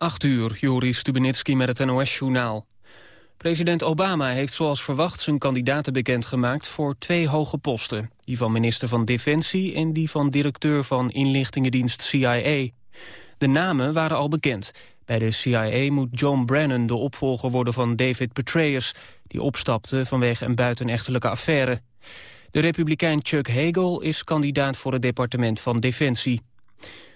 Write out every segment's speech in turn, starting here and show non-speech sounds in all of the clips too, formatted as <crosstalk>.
8 uur, Joris Stubenitski met het NOS-journaal. President Obama heeft zoals verwacht zijn kandidaten bekendgemaakt voor twee hoge posten. Die van minister van Defensie en die van directeur van inlichtingendienst CIA. De namen waren al bekend. Bij de CIA moet John Brennan de opvolger worden van David Petraeus... die opstapte vanwege een buitenechtelijke affaire. De republikein Chuck Hagel is kandidaat voor het departement van Defensie.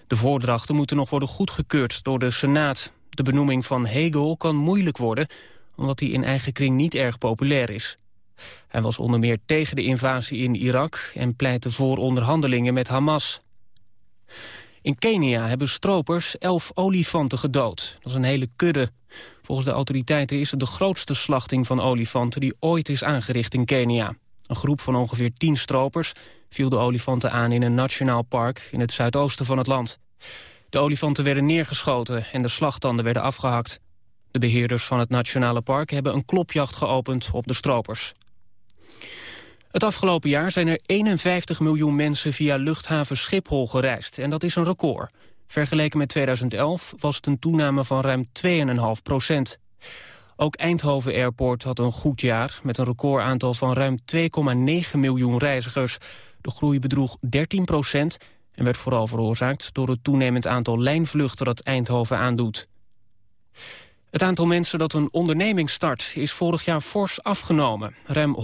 De voordrachten moeten nog worden goedgekeurd door de Senaat. De benoeming van Hegel kan moeilijk worden... omdat hij in eigen kring niet erg populair is. Hij was onder meer tegen de invasie in Irak... en pleitte voor onderhandelingen met Hamas. In Kenia hebben stropers elf olifanten gedood. Dat is een hele kudde. Volgens de autoriteiten is het de grootste slachting van olifanten... die ooit is aangericht in Kenia. Een groep van ongeveer tien stropers viel de olifanten aan in een nationaal park in het zuidoosten van het land. De olifanten werden neergeschoten en de slagtanden werden afgehakt. De beheerders van het nationale park hebben een klopjacht geopend op de stropers. Het afgelopen jaar zijn er 51 miljoen mensen via luchthaven Schiphol gereisd. En dat is een record. Vergeleken met 2011 was het een toename van ruim 2,5 procent. Ook Eindhoven Airport had een goed jaar... met een recordaantal van ruim 2,9 miljoen reizigers. De groei bedroeg 13 procent en werd vooral veroorzaakt... door het toenemend aantal lijnvluchten dat Eindhoven aandoet. Het aantal mensen dat een onderneming start is vorig jaar fors afgenomen. Ruim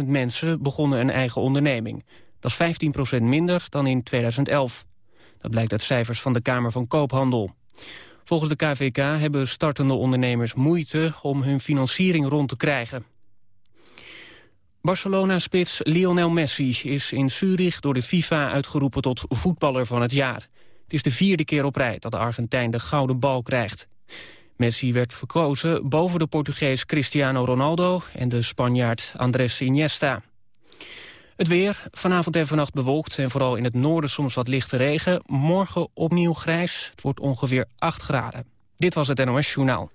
100.000 mensen begonnen een eigen onderneming. Dat is 15% minder dan in 2011. Dat blijkt uit cijfers van de Kamer van Koophandel. Volgens de KVK hebben startende ondernemers moeite om hun financiering rond te krijgen. Barcelona-spits Lionel Messi is in Zurich door de FIFA uitgeroepen tot voetballer van het jaar. Het is de vierde keer op rij dat de Argentijn de gouden bal krijgt. Messi werd verkozen boven de Portugees Cristiano Ronaldo en de Spanjaard Andrés Iniesta. Het weer, vanavond en vannacht bewolkt en vooral in het noorden soms wat lichte regen. Morgen opnieuw grijs, het wordt ongeveer 8 graden. Dit was het NOS Journaal.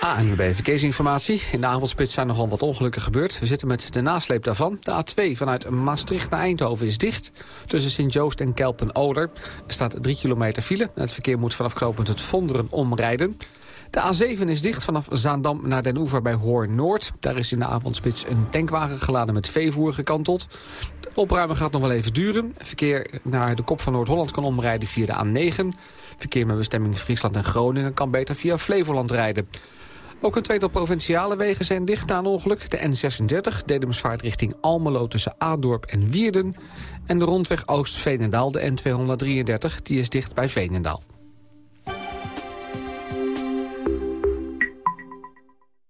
ANWB Verkeersinformatie. In de avondspits zijn nogal wat ongelukken gebeurd. We zitten met de nasleep daarvan. De A2 vanuit Maastricht naar Eindhoven is dicht. Tussen Sint-Joost en Kelpen-Oder. Er staat 3 kilometer file. Het verkeer moet vanaf knooppunt het Vonderen omrijden. De A7 is dicht vanaf Zaandam naar Den Oever bij Hoorn-Noord. Daar is in de avondspits een tankwagen geladen met veevoer gekanteld. Het opruimen gaat nog wel even duren. Verkeer naar de kop van Noord-Holland kan omrijden via de A9. Verkeer met bestemming Friesland en Groningen kan beter via Flevoland rijden. Ook een tweetal provinciale wegen zijn dicht na een ongeluk. De N36, Dedemsvaart richting Almelo tussen Adorp en Wierden. En de rondweg Oost-Veenendaal, de N233, die is dicht bij Veenendaal.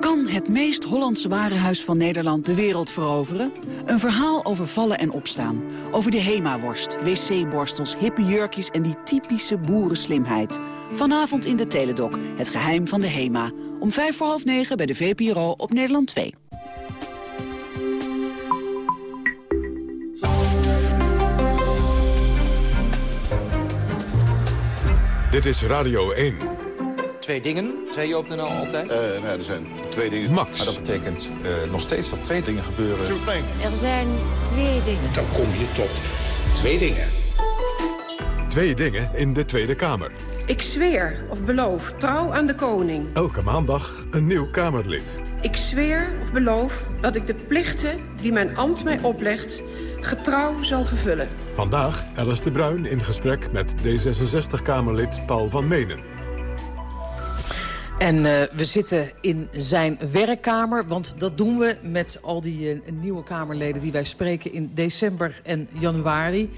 Kan het meest Hollandse warenhuis van Nederland de wereld veroveren? Een verhaal over vallen en opstaan. Over de Hema-worst, wc-borstels, hippe jurkjes en die typische boerenslimheid. Vanavond in de Teledoc, het geheim van de Hema. Om vijf voor half negen bij de VPRO op Nederland 2. Dit is Radio 1. Twee dingen, zei je op de NL altijd? Uh, nee, er zijn twee dingen. Max. Maar dat betekent uh, nog steeds dat twee dingen gebeuren. Er zijn twee dingen. Dan kom je tot twee dingen. Twee dingen in de Tweede Kamer. Ik zweer of beloof trouw aan de koning. Elke maandag een nieuw Kamerlid. Ik zweer of beloof dat ik de plichten die mijn ambt mij oplegt... getrouw zal vervullen. Vandaag Alice de Bruin in gesprek met D66-Kamerlid Paul van Menen. En uh, we zitten in zijn werkkamer, want dat doen we met al die uh, nieuwe Kamerleden... die wij spreken in december en januari.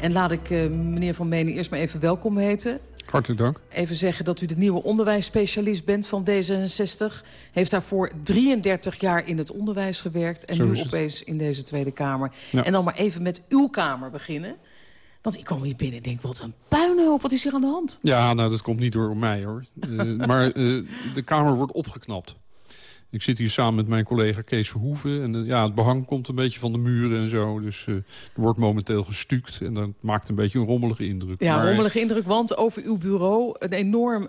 En laat ik uh, meneer Van Menen eerst maar even welkom heten. Hartelijk dank. Even zeggen dat u de nieuwe onderwijsspecialist bent van D66. Heeft daarvoor 33 jaar in het onderwijs gewerkt. En nu opeens in deze Tweede Kamer. Ja. En dan maar even met uw Kamer beginnen. Want ik kom hier binnen en denk, wat een puinhoop, wat is hier aan de hand? Ja, nou, dat komt niet door mij, hoor. uh, <laughs> maar uh, de Kamer wordt opgeknapt. Ik zit hier samen met mijn collega Kees Verhoeven. En ja, het behang komt een beetje van de muren en zo. Dus er wordt momenteel gestuukt. En dat maakt een beetje een rommelige indruk. Ja, een rommelige indruk, want over uw bureau een enorm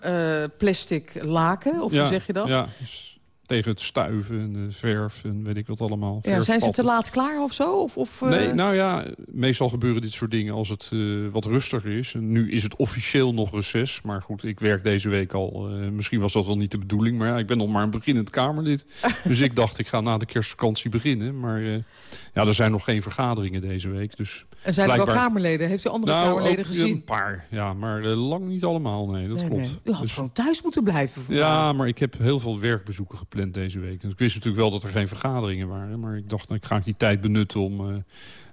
plastic laken. Of hoe zeg je dat? Ja, dus tegen het stuiven en de verf en weet ik wat allemaal. Ja, zijn ze te laat klaar of zo? Of, of Nee, nou ja, meestal gebeuren dit soort dingen als het uh, wat rustiger is. En nu is het officieel nog reces, maar goed, ik werk deze week al. Uh, misschien was dat wel niet de bedoeling, maar ja, ik ben nog maar een beginnend Kamerlid. <laughs> dus ik dacht, ik ga na de kerstvakantie beginnen. Maar uh, ja, er zijn nog geen vergaderingen deze week, dus... En zijn er wel Kamerleden? Heeft u andere nou, Kamerleden gezien? een paar, ja, maar lang niet allemaal, nee, dat klopt. Nee. U had dus, gewoon thuis moeten blijven. Ja, maar ik heb heel veel werkbezoeken gepland deze week. Ik wist natuurlijk wel dat er geen vergaderingen waren. Maar ik dacht, nou, ik ga die tijd benutten om uh,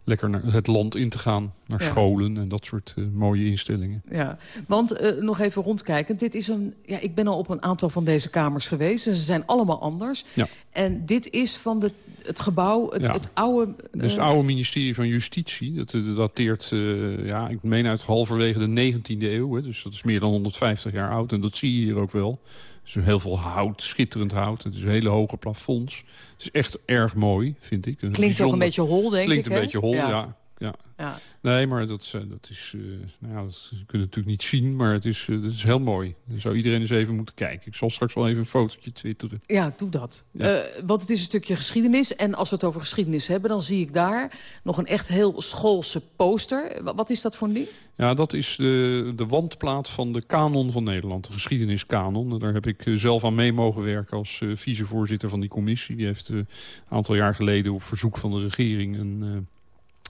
lekker naar het land in te gaan. Naar scholen en dat soort uh, mooie instellingen. Ja, want uh, nog even rondkijken. Dit is een, ja, ik ben al op een aantal van deze kamers geweest. En ze zijn allemaal anders. Ja. En dit is van de het gebouw, het, Ja. het oude... Dus het oude ministerie van Justitie, dat eh, dateert, eh, ja, ik meen uit halverwege de 19e eeuw. Hè, dus dat is meer dan 150 jaar oud en dat zie je hier ook wel. Dus heel veel hout, schitterend hout. Het is een hele hoge plafonds. Het is echt erg mooi, vind ik. Een Klinkt ook een beetje hol, denk Klinkt ik, een hè? beetje hol, Ja. ja. Ja. Ja. Nee, maar dat, is, eh, dat is... eh, nou ja, dat kun je natuurlijk niet zien, maar het is, eh, het is heel mooi. Dan zou iedereen eens even moeten kijken. Ik zal straks wel even een fotootje twitteren. Ja, doe dat. Ja. Want het is een stukje geschiedenis. En als we het over geschiedenis hebben... dan zie ik daar nog een echt heel schoolse poster. Wa- Wat is dat voor een ding? Ja, dat is de, de wandplaat van de kanon van Nederland, de geschiedeniskanon. En Daar heb ik zelf aan mee mogen werken als vicevoorzitter van die commissie. Die heeft een aantal jaar geleden op verzoek van de regering een,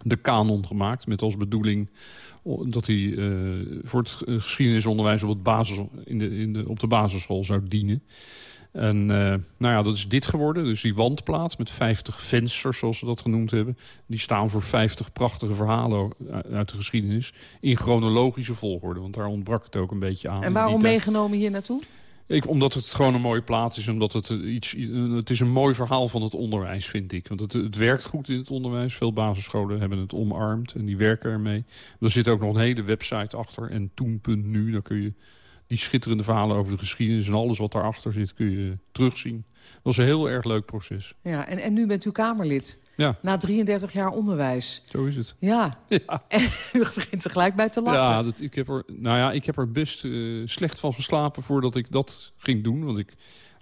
de kanon gemaakt. Met als bedoeling dat hij eh, voor het geschiedenisonderwijs op, het basis, in de, in de, op de basisschool zou dienen. En eh, nou ja, dat is dit geworden. Dus die wandplaat met 50 vensters, zoals ze dat genoemd hebben. Die staan voor 50 prachtige verhalen uit de geschiedenis. In chronologische volgorde, want daar ontbrak het ook een beetje aan. En waarom meegenomen hier naartoe? Ik, omdat het gewoon een mooie plaat is. Omdat het, eh, iets, eh, het is een mooi verhaal van het onderwijs, vind ik. Want het, het werkt goed in het onderwijs. Veel basisscholen hebben het omarmd en die werken ermee. Er zit ook nog een hele website achter. En toen.nu, daar kun je die schitterende verhalen over de geschiedenis... en alles wat daarachter zit, kun je terugzien. Dat was een heel erg leuk proces. Ja, en, en nu bent u Kamerlid. Ja, Na 33 jaar onderwijs. zo is het. Ja. <laughs> En <laughs> u begint er gelijk bij te lachen. Ja, dat, ik, heb er, nou ja, ik heb er best eh, slecht van geslapen voordat ik dat ging doen. Want ik,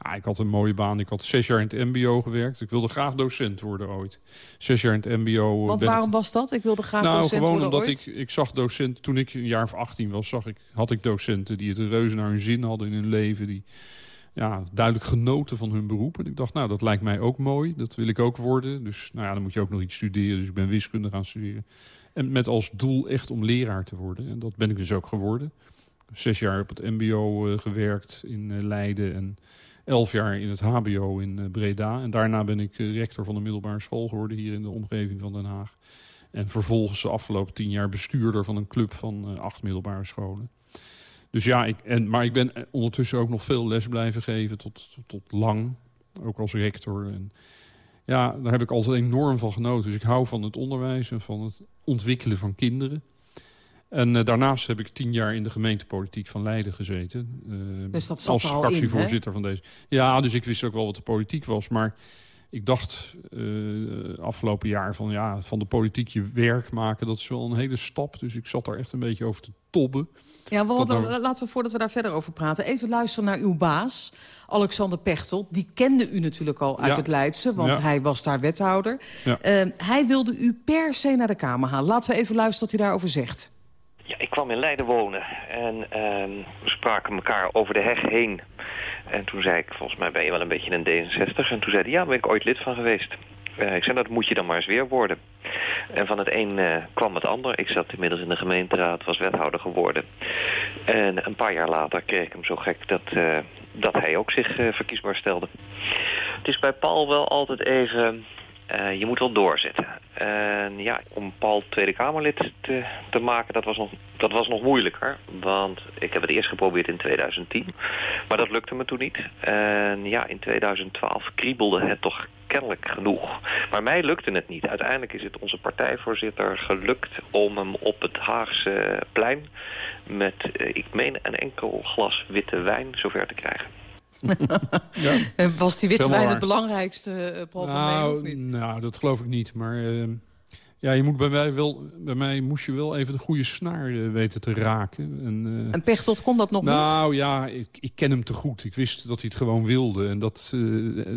ja, ik had een mooie baan. Ik had zes jaar in het mbo gewerkt. Ik wilde graag docent worden ooit. Zes jaar in het mbo. Want ben waarom was dat? Ik wilde graag nou, docent gewoon worden omdat ooit. ik, ik zag docenten... Toen ik een jaar of 18 was, zag ik, had ik docenten die het reuze naar hun zin hadden in hun leven. Die ja, duidelijk genoten van hun beroep. En ik dacht, nou, dat lijkt mij ook mooi. Dat wil ik ook worden. Dus nou ja, dan moet je ook nog iets studeren. Dus ik ben wiskunde gaan studeren. En met als doel echt om leraar te worden. En dat ben ik dus ook geworden. Zes jaar op het mbo eh, gewerkt in eh, Leiden. En elf jaar in het hbo in eh, Breda. En daarna ben ik rector van de middelbare school geworden... hier in de omgeving van Den Haag. En vervolgens de afgelopen tien jaar bestuurder van een club van acht middelbare scholen. Dus ja, ik, en, maar ik ben ondertussen ook nog veel les blijven geven tot, tot, tot lang. Ook als rector. En ja, daar heb ik altijd enorm van genoten. Dus ik hou van het onderwijs en van het ontwikkelen van kinderen. En eh, daarnaast heb ik tien jaar in de gemeentepolitiek van Leiden gezeten. Dus dat zat als er in, fractievoorzitter van deze. Ja, dus ik wist ook wel wat de politiek was. Maar ik dacht eh, afgelopen jaar van, ja, van de politiek je werk maken... dat is wel een hele stap. Dus ik zat daar echt een beetje over te tobben. Ja, want, nou- laten we voordat we daar verder over praten... even luisteren naar uw baas, Alexander Pechtel. Die kende u natuurlijk al uit Ja. het Leidse, want Ja. hij was daar wethouder. Ja. Eh, hij wilde u per se naar de Kamer halen. Laten we even luisteren wat hij daarover zegt. Ik kwam in Leiden wonen en ehm, we spraken elkaar over de heg heen. En toen zei ik, volgens mij ben je wel een beetje een D66. En toen zei hij, ja, ben ik ooit lid van geweest. Eh, ik zei, nou, dat moet je dan maar eens weer worden. En van het een eh, kwam het ander. Ik zat inmiddels in de gemeenteraad, was wethouder geworden. En een paar jaar later kreeg ik hem zo gek dat, eh, dat hij ook zich verkiesbaar stelde. Het is bij Paul wel altijd even... eh, je moet wel doorzetten. En ja, om Paul Tweede Kamerlid te, te maken, dat was, nog, dat was nog moeilijker. Want ik heb het eerst geprobeerd in 2010. Maar dat lukte me toen niet. En ja, in 2012 kriebelde het toch kennelijk genoeg. Maar mij lukte het niet. Uiteindelijk is het onze partijvoorzitter gelukt om hem op het Haagse plein... met, eh, ik meen, een enkel glas witte wijn zover te krijgen. <laughs> ja. Was die witte wijn het belangrijkste, uh, Paul nou, van of niet? Nou, dat geloof ik niet. Maar uh, ja, je moet bij mij, wel, bij mij moest je wel even de goede snaar uh, weten te raken. En, uh, en Pechtold kon dat nog nou, niet? Nou ja, ik, ik, ken hem te goed. Ik wist dat hij het gewoon wilde. En, dat,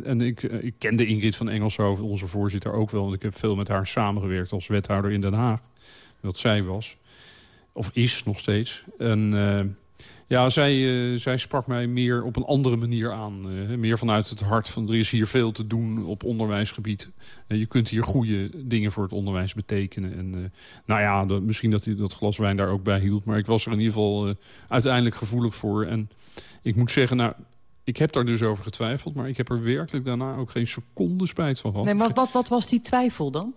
en ik, ik kende Ingrid van Engelshoven, onze voorzitter, ook wel. Want ik heb veel met haar samengewerkt als wethouder in Den Haag. Dat zij was. Of is nog steeds. En ja, zij, uh, zij sprak mij meer op een andere manier aan. Uh, meer vanuit het hart van er is hier veel te doen op onderwijsgebied. Uh, je kunt hier goede dingen voor het onderwijs betekenen. En, nou ja, misschien dat hij dat glas wijn daar ook bij hield. Maar ik was er in ieder geval uiteindelijk gevoelig voor. En ik moet zeggen, nou, ik heb daar dus over getwijfeld. Maar ik heb er werkelijk daarna ook geen seconde spijt van gehad. Nee, maar wat, wat was die twijfel dan?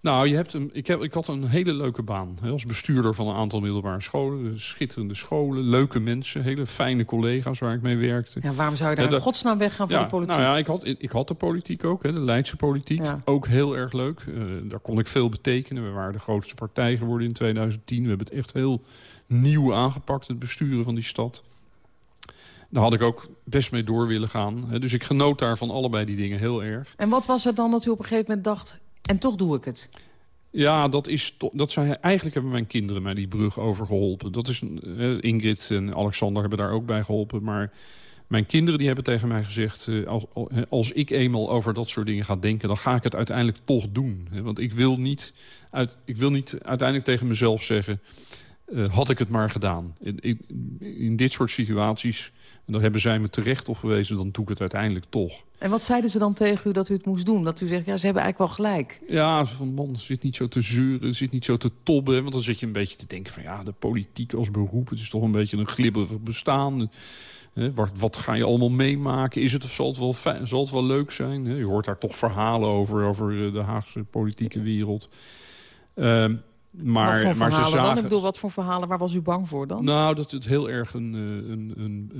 Nou, je hebt een, ik, heb, ik had een hele leuke baan. Hè, als bestuurder van een aantal middelbare scholen. Schitterende scholen, leuke mensen, hele fijne collega's waar ik mee werkte. Ja, waarom zou je daar in godsnaam weggaan voor ja, de politiek? Nou ja, ik had, ik had de politiek ook, hè, de Leidse politiek. Ook heel erg leuk. Uh, daar kon ik veel betekenen. We waren de grootste partij geworden in 2010. We hebben het echt heel nieuw aangepakt, het besturen van die stad. Daar had ik ook best mee door willen gaan. Dus ik genoot daar van allebei die dingen heel erg. En wat was het dan dat u op een gegeven moment dacht... En toch doe ik het. Ja, dat, is dat zijn, eigenlijk hebben mijn kinderen mij die brug overgeholpen. Dat is, uh, Ingrid en Alexander hebben daar ook bij geholpen. Maar mijn kinderen die hebben tegen mij gezegd... Uh, als, als ik eenmaal over dat soort dingen ga denken... dan ga ik het uiteindelijk toch doen. Want ik wil, niet uit, ik wil niet uiteindelijk tegen mezelf zeggen... Had ik het maar gedaan. In, in dit soort situaties en daar hebben zij me terecht op gewezen, dan doe ik het uiteindelijk toch. En wat zeiden ze dan tegen u dat u het moest doen? Dat u zegt, ja, ze hebben eigenlijk wel gelijk. Ja, van man, zit niet zo te zeuren, zit niet zo te tobben. Want dan zit je een beetje te denken van, ja, de politiek als beroep... het is toch een beetje een glibberig bestaan. wat, wat, ga je allemaal meemaken? Is het of zal het wel, fijn, zal het wel leuk zijn? je hoort daar toch verhalen over, over de Haagse politieke wereld. Uh, maar, wat maar ze zagen... dan? Ik bedoel, wat voor verhalen? Waar was u bang voor dan? Nou, dat het heel erg een, eh, een, een,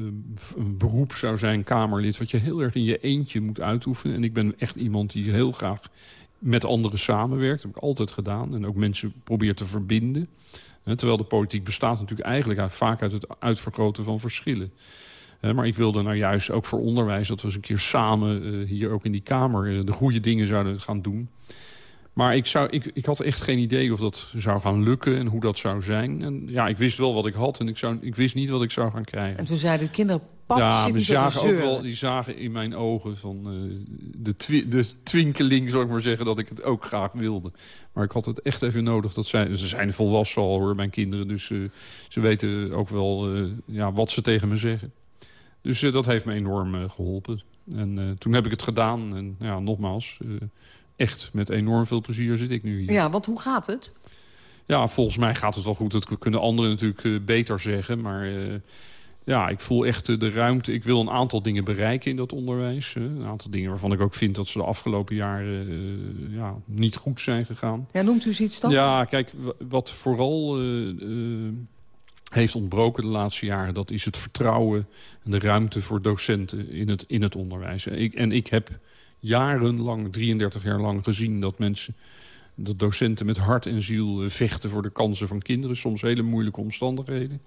een, beroep zou zijn, Kamerlid... wat je heel erg in je eentje moet uitoefenen. En ik ben echt iemand die heel graag met anderen samenwerkt. Dat heb ik altijd gedaan. En ook mensen probeert te verbinden. Terwijl de politiek bestaat natuurlijk eigenlijk vaak uit het uitvergroten van verschillen. Maar ik wilde nou juist ook voor onderwijs... dat we eens een keer samen eh, hier ook in die Kamer... Eh, de goede dingen zouden gaan doen... Maar ik, zou, ik, ik had echt geen idee of dat zou gaan lukken en hoe dat zou zijn. En ja, ik wist wel wat ik had en ik, zou, ik wist niet wat ik zou gaan krijgen. En toen zeiden de kinderen, pap, ja, die zagen ook wel, die zagen in mijn ogen van uh, de, twi de twinkeling, zou ik maar zeggen, dat ik het ook graag wilde. Maar ik had het echt even nodig. Dat zij, ze zijn volwassen al hoor, mijn kinderen. Dus uh, ze weten ook wel uh, ja, wat ze tegen me zeggen. Dus dat heeft me enorm geholpen. En toen heb ik het gedaan. En ja, nogmaals, echt met enorm veel plezier zit ik nu hier. Ja, want hoe gaat het? Ja, volgens mij gaat het wel goed. Dat kunnen anderen natuurlijk uh, beter zeggen. Maar uh, ja, ik voel echt uh, de ruimte. Ik wil een aantal dingen bereiken in dat onderwijs. een aantal dingen waarvan ik ook vind dat ze de afgelopen jaren ja, niet goed zijn gegaan. Ja, noemt u eens iets dan? Ja, kijk, wat vooral heeft ontbroken de laatste jaren... dat is het vertrouwen en de ruimte voor docenten in het, in het onderwijs. Ik, en ik heb jarenlang, 33 jaar lang gezien... dat mensen, dat docenten met hart en ziel eh, vechten voor de kansen van kinderen. Soms hele moeilijke omstandigheden.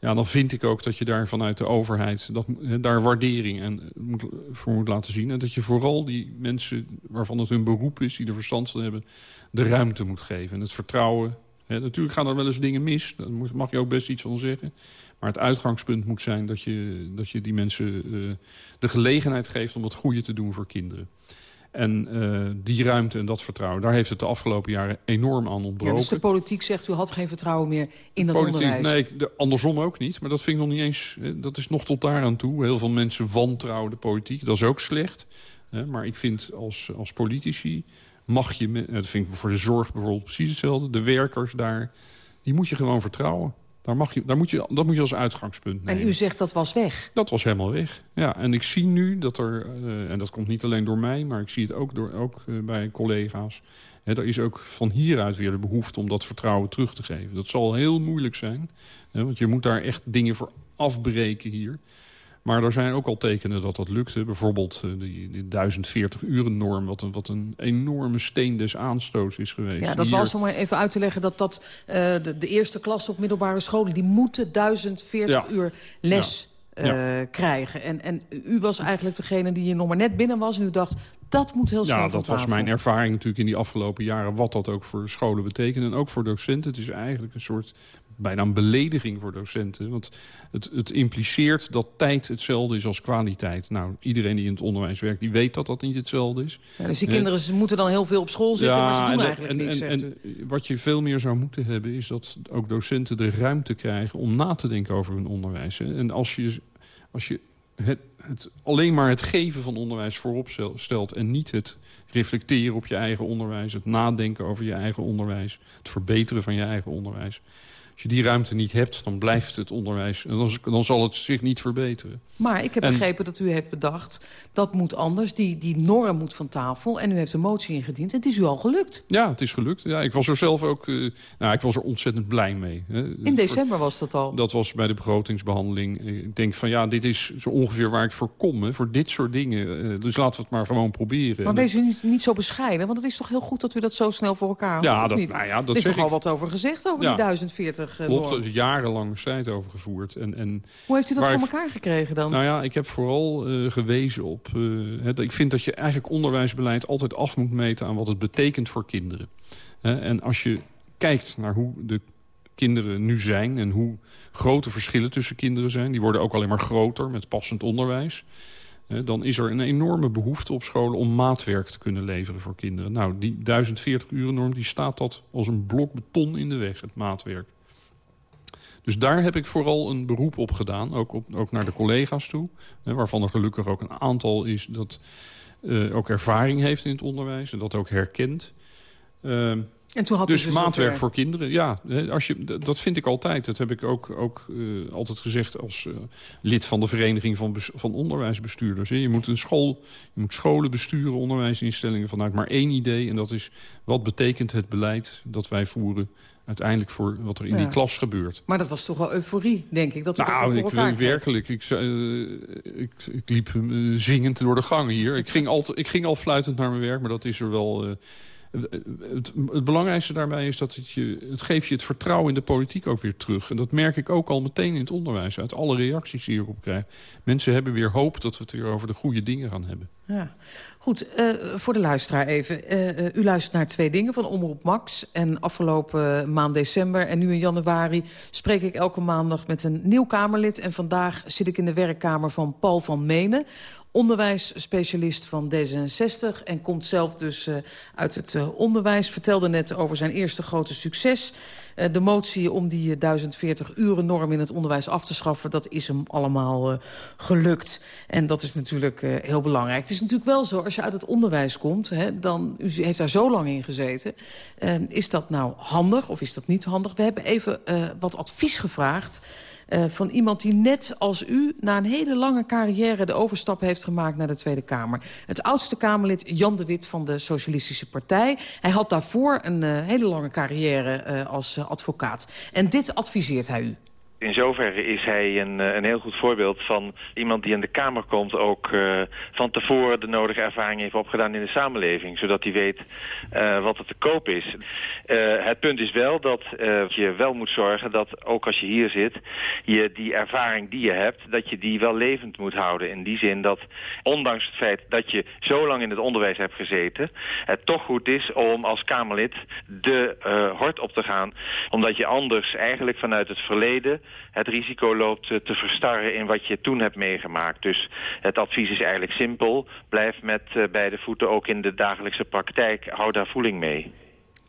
Ja, dan vind ik ook dat je daar vanuit de overheid dat, daar waardering en, moet, voor moet laten zien. En dat je vooral die mensen waarvan het hun beroep is, die er verstand van hebben, de ruimte moet geven. En het vertrouwen. natuurlijk gaan er wel eens dingen mis, daar mag je ook best iets van zeggen. Maar het uitgangspunt moet zijn dat je, dat je die mensen uh, de gelegenheid geeft... om het goede te doen voor kinderen. En uh, die ruimte en dat vertrouwen, daar heeft het de afgelopen jaren enorm aan ontbroken. Ja, dus de politiek zegt, u had geen vertrouwen meer in dat politiek, onderwijs? Nee, de, andersom ook niet. Maar dat vind ik nog niet eens, dat is nog tot daar aan toe. Heel veel mensen wantrouwen de politiek, dat is ook slecht. Hè, maar ik vind als, als politici mag je, dat vind ik voor de zorg bijvoorbeeld precies hetzelfde. De werkers daar, die moet je gewoon vertrouwen. Daar, mag je, daar moet je, dat moet je als uitgangspunt nemen. En u zegt dat was weg? Dat was helemaal weg, ja. En ik zie nu dat er, uh, en dat komt niet alleen door mij... maar ik zie het ook, door, ook uh, bij collega's... Hè, er is ook van hieruit weer de behoefte om dat vertrouwen terug te geven. Dat zal heel moeilijk zijn, hè, want je moet daar echt dingen voor afbreken hier... Maar er zijn ook al tekenen dat dat lukte. Bijvoorbeeld uh, die, die 1040-uren-norm, wat een, wat een enorme steen des aanstoots is geweest. Ja, dat Hier... was om even uit te leggen dat, dat uh, de, de, eerste klas op middelbare scholen... die moeten 1040 ja. uur les krijgen. En, en u was eigenlijk degene die je nog maar net binnen was... en u dacht, dat moet heel snel Ja, dat was mijn ervaring natuurlijk in die afgelopen jaren... wat dat ook voor scholen betekent en ook voor docenten. Het is eigenlijk een soort bijna een belediging voor docenten. Want het, het, impliceert dat tijd hetzelfde is als kwaliteit. Nou, iedereen die in het onderwijs werkt, die weet dat dat niet hetzelfde is. Ja, dus die kinderen ze moeten dan heel veel op school zitten, maar ze doen en, eigenlijk en, niks. En, en, wat je veel meer zou moeten hebben, is dat ook docenten de ruimte krijgen... om na te denken over hun onderwijs. En als je, als je het, het, alleen maar het geven van onderwijs voorop stelt... en niet het reflecteren op je eigen onderwijs... het nadenken over je eigen onderwijs... het verbeteren van je eigen onderwijs... Als je die ruimte niet hebt, dan blijft het onderwijs... en dan, dan zal het zich niet verbeteren. Maar ik heb begrepen dat u heeft bedacht... dat moet anders, die, die norm moet van tafel... en u heeft een motie ingediend en het is u al gelukt. Ja, het is gelukt. Ja, ik was er zelf ook uh, nou, ik was er ontzettend blij mee. Hè. In december was dat al? Dat was bij de begrotingsbehandeling. Ik denk van ja, dit is zo ongeveer waar ik voor kom. Hè, voor dit soort dingen. Uh, dus laten we het maar gewoon proberen. Maar wees u niet, niet, zo bescheiden? Want het is toch heel goed dat u dat zo snel voor elkaar ja, had, dat, niet? Nou ja, dat er is toch al wat over gezegd, over ja. die 1040 uh, Klopt, er is jarenlang strijd over gevoerd. En, en Hoe heeft u dat voor elkaar gekregen dan? Nou ja, ik heb vooral eh, gewezen op... eh, het, ik vind dat je eigenlijk onderwijsbeleid altijd af moet meten... aan wat het betekent voor kinderen. En als je kijkt naar hoe de kinderen nu zijn... en hoe grote verschillen tussen kinderen zijn... die worden ook alleen maar groter met passend onderwijs... dan is er een enorme behoefte op scholen om maatwerk te kunnen leveren voor kinderen. Nou, die 1040 uren norm die staat dat als een blok beton in de weg, het maatwerk. Dus daar heb ik vooral een beroep op gedaan, ook, op, ook naar de collega's toe. Hè, waarvan er gelukkig ook een aantal is dat eh, ook ervaring heeft in het onderwijs en dat ook herkent. Ehm, En toen had u dus ze maatwerk zover. voor kinderen, ja. Als je, dat vind ik altijd. Dat heb ik ook, ook eh, altijd gezegd als eh, lid van de Vereniging van, van Onderwijsbestuurders. hè. Je moet, een school, je moet scholen besturen, onderwijsinstellingen vanuit maar één idee. En dat is, wat betekent het beleid dat wij voeren uiteindelijk voor wat er in Ja. die klas gebeurt. Maar dat was toch wel euforie, denk ik, dat Nou, ik werkelijk. Ik, zei, eh, ik, ik liep zingend door de gang hier. Ik ging, al, ik ging al fluitend naar mijn werk, maar dat is er wel... het, belangrijkste daarbij is dat het, je, het geeft je het vertrouwen in de politiek ook weer terug. En dat merk ik ook al meteen in het onderwijs. Uit alle reacties die ik erop krijg. Mensen hebben weer hoop dat we het weer over de goede dingen gaan hebben. Ja. Goed, eh, voor de luisteraar even. Eh, eh, u luistert naar twee dingen van Omroep Max. En afgelopen maand december en nu in januari... spreek ik elke maandag met een nieuw Kamerlid. En vandaag zit ik in de werkkamer van Paul van Menen onderwijsspecialist van D66... en komt zelf dus uh, uit het uh, onderwijs. Vertelde net over zijn eerste grote succes. Uh, de motie om die 1040-uren-norm in het onderwijs af te schaffen... dat is hem allemaal gelukt. En dat is natuurlijk heel belangrijk. Het is natuurlijk wel zo, als je uit het onderwijs komt... Hè, dan, u heeft daar zo lang in gezeten... is dat nou handig of is dat niet handig? We hebben even wat advies gevraagd... Uh, van iemand die net als u na een hele lange carrière... de overstap heeft gemaakt naar de Tweede Kamer. Het oudste Kamerlid Jan de Wit van de Socialistische Partij. Hij had daarvoor een uh, hele lange carrière uh, als advocaat. En dit adviseert hij u. In zoverre is hij een, een heel goed voorbeeld van iemand die in de Kamer komt... ook uh, van tevoren de nodige ervaring heeft opgedaan in de samenleving. Zodat hij weet uh, wat er te koop is. Het punt is wel dat je wel moet zorgen dat ook als je hier zit... je die ervaring die je hebt, dat je die wel levend moet houden. In die zin dat ondanks het feit dat je zo lang in het onderwijs hebt gezeten... het toch goed is om als Kamerlid de hort op te gaan. Omdat je anders eigenlijk vanuit het verleden het risico loopt te verstarren in wat je toen hebt meegemaakt. Dus het advies is eigenlijk simpel. Blijf met uh, beide voeten ook in de dagelijkse praktijk. Hou daar voeling mee.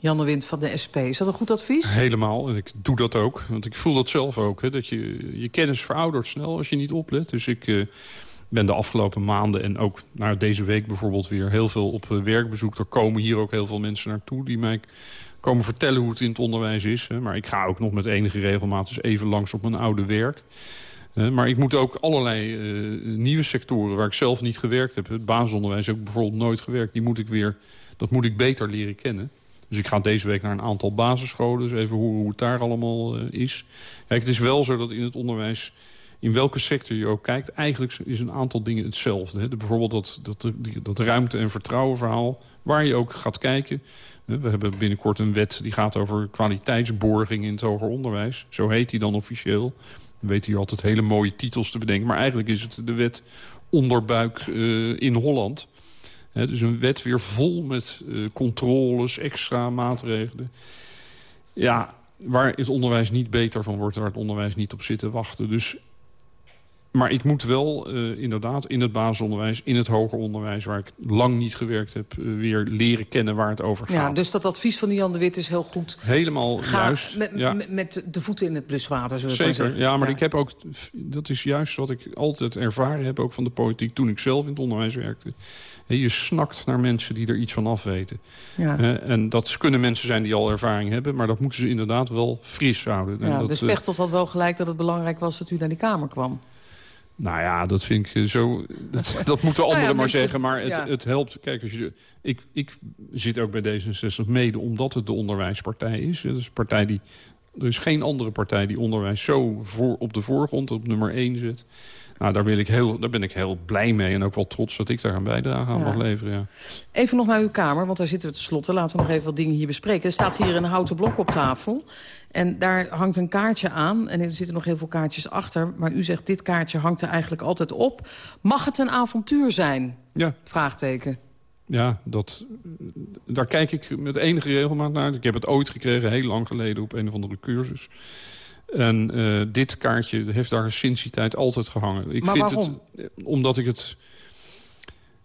Jan de Wind van de SP. Is dat een goed advies? Helemaal. En ik doe dat ook. Want ik voel dat zelf ook. Hè, dat je, je kennis veroudert snel als je niet oplet. Dus ik uh, ben de afgelopen maanden en ook naar deze week bijvoorbeeld weer heel veel op uh, werkbezoek. Er komen hier ook heel veel mensen naartoe die mij komen vertellen hoe het in het onderwijs is. Maar ik ga ook nog met enige regelmaat dus even langs op mijn oude werk. Maar ik moet ook allerlei uh, nieuwe sectoren waar ik zelf niet gewerkt heb. Het basisonderwijs heb ik bijvoorbeeld nooit gewerkt. Die moet ik weer, dat moet ik beter leren kennen. Dus ik ga deze week naar een aantal basisscholen. Dus even horen hoe het daar allemaal uh, is. Kijk, het is wel zo dat in het onderwijs... in welke sector je ook kijkt... eigenlijk is een aantal dingen hetzelfde. Hè. Bijvoorbeeld dat, dat, dat ruimte- en vertrouwen verhaal... waar je ook gaat kijken... We hebben binnenkort een wet die gaat over kwaliteitsborging in het hoger onderwijs. Zo heet die dan officieel. we weten hier altijd hele mooie titels te bedenken. Maar eigenlijk is het de wet onderbuik uh, in Holland. dus een wet weer vol met uh, controles, extra maatregelen. Ja, waar het onderwijs niet beter van wordt, waar het onderwijs niet op zit te wachten. Dus maar ik moet wel uh, inderdaad in het basisonderwijs, in het hoger onderwijs... waar ik lang niet gewerkt heb, uh, weer leren kennen waar het over gaat. Ja, dus dat advies van Jan de Wit is heel goed. Helemaal Ga juist. Met, ja. met de voeten in het bluswater, zullen we maar zeggen. Ja, maar ja. ik heb ook, dat is juist wat ik altijd ervaren heb... ook van de politiek toen ik zelf in het onderwijs werkte. Je snakt naar mensen die er iets van afweten. Ja. Uh, en dat kunnen mensen zijn die al ervaring hebben... maar dat moeten ze inderdaad wel fris houden. Ja, dat, dus Pechtold had wel gelijk dat het belangrijk was dat u naar die Kamer kwam. Nou ja, dat vind ik zo... Dat, <laughs> dat moeten anderen nou ja, maar zeggen, maar het, ja. het helpt. Kijk, als je, ik, ik zit ook bij D66 mede omdat het de onderwijspartij is. Het is een partij die... Er is geen andere partij die onderwijs zo voor, op de voorgrond, op nummer 1 zet. Nou, daar, wil ik heel, daar ben ik heel blij mee en ook wel trots dat ik daar een bijdrage aan ja. mag leveren. Ja. Even nog naar uw kamer, want daar zitten we tenslotte. Laten we nog even wat dingen hier bespreken. Er staat hier een houten blok op tafel. En daar hangt een kaartje aan. En er zitten nog heel veel kaartjes achter. Maar u zegt, dit kaartje hangt er eigenlijk altijd op. Mag het een avontuur zijn? Ja. Vraagteken. Ja, dat, daar kijk ik met enige regelmaat naar. Ik heb het ooit gekregen, heel lang geleden, op een of andere cursus. En uh, dit kaartje heeft daar sinds die tijd altijd gehangen. Ik maar vind waarom? Het, omdat ik het...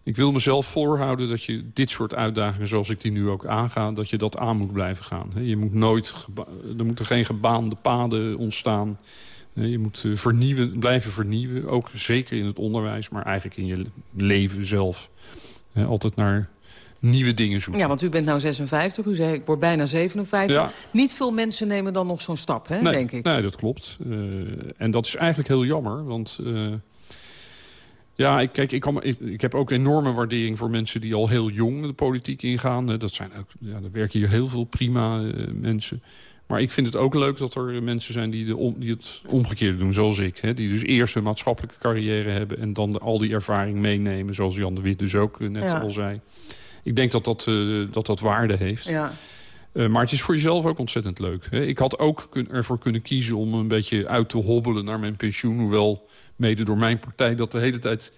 Ik wil mezelf voorhouden dat je dit soort uitdagingen, zoals ik die nu ook aanga... dat je dat aan moet blijven gaan. Je moet nooit, er moeten geen gebaande paden ontstaan. Je moet vernieuwen, blijven vernieuwen, ook zeker in het onderwijs... maar eigenlijk in je leven zelf. Altijd naar nieuwe dingen zoeken. Ja, want u bent nou 56, u zei ik word bijna 57. Ja. Niet veel mensen nemen dan nog zo'n stap, hè, nee, denk ik. Nee, dat klopt. Uh, en dat is eigenlijk heel jammer, want... Uh, ja, ik, kijk, ik, kan, ik, ik, heb ook enorme waardering voor mensen die al heel jong de politiek ingaan. Dat zijn ook, ja, er werken hier heel veel prima uh, mensen. Maar ik vind het ook leuk dat er mensen zijn die, de om, die het omgekeerde doen, zoals ik. Hè, die dus eerst een maatschappelijke carrière hebben... en dan de, al die ervaring meenemen, zoals Jan de Wit dus ook net ja. al zei. Ik denk dat dat, uh, dat, dat waarde heeft. Ja. Uh, maar het is voor jezelf ook ontzettend leuk. Hè? Ik had ook kun, ervoor kunnen kiezen om een beetje uit te hobbelen naar mijn pensioen. Hoewel mede door mijn partij dat de hele tijd...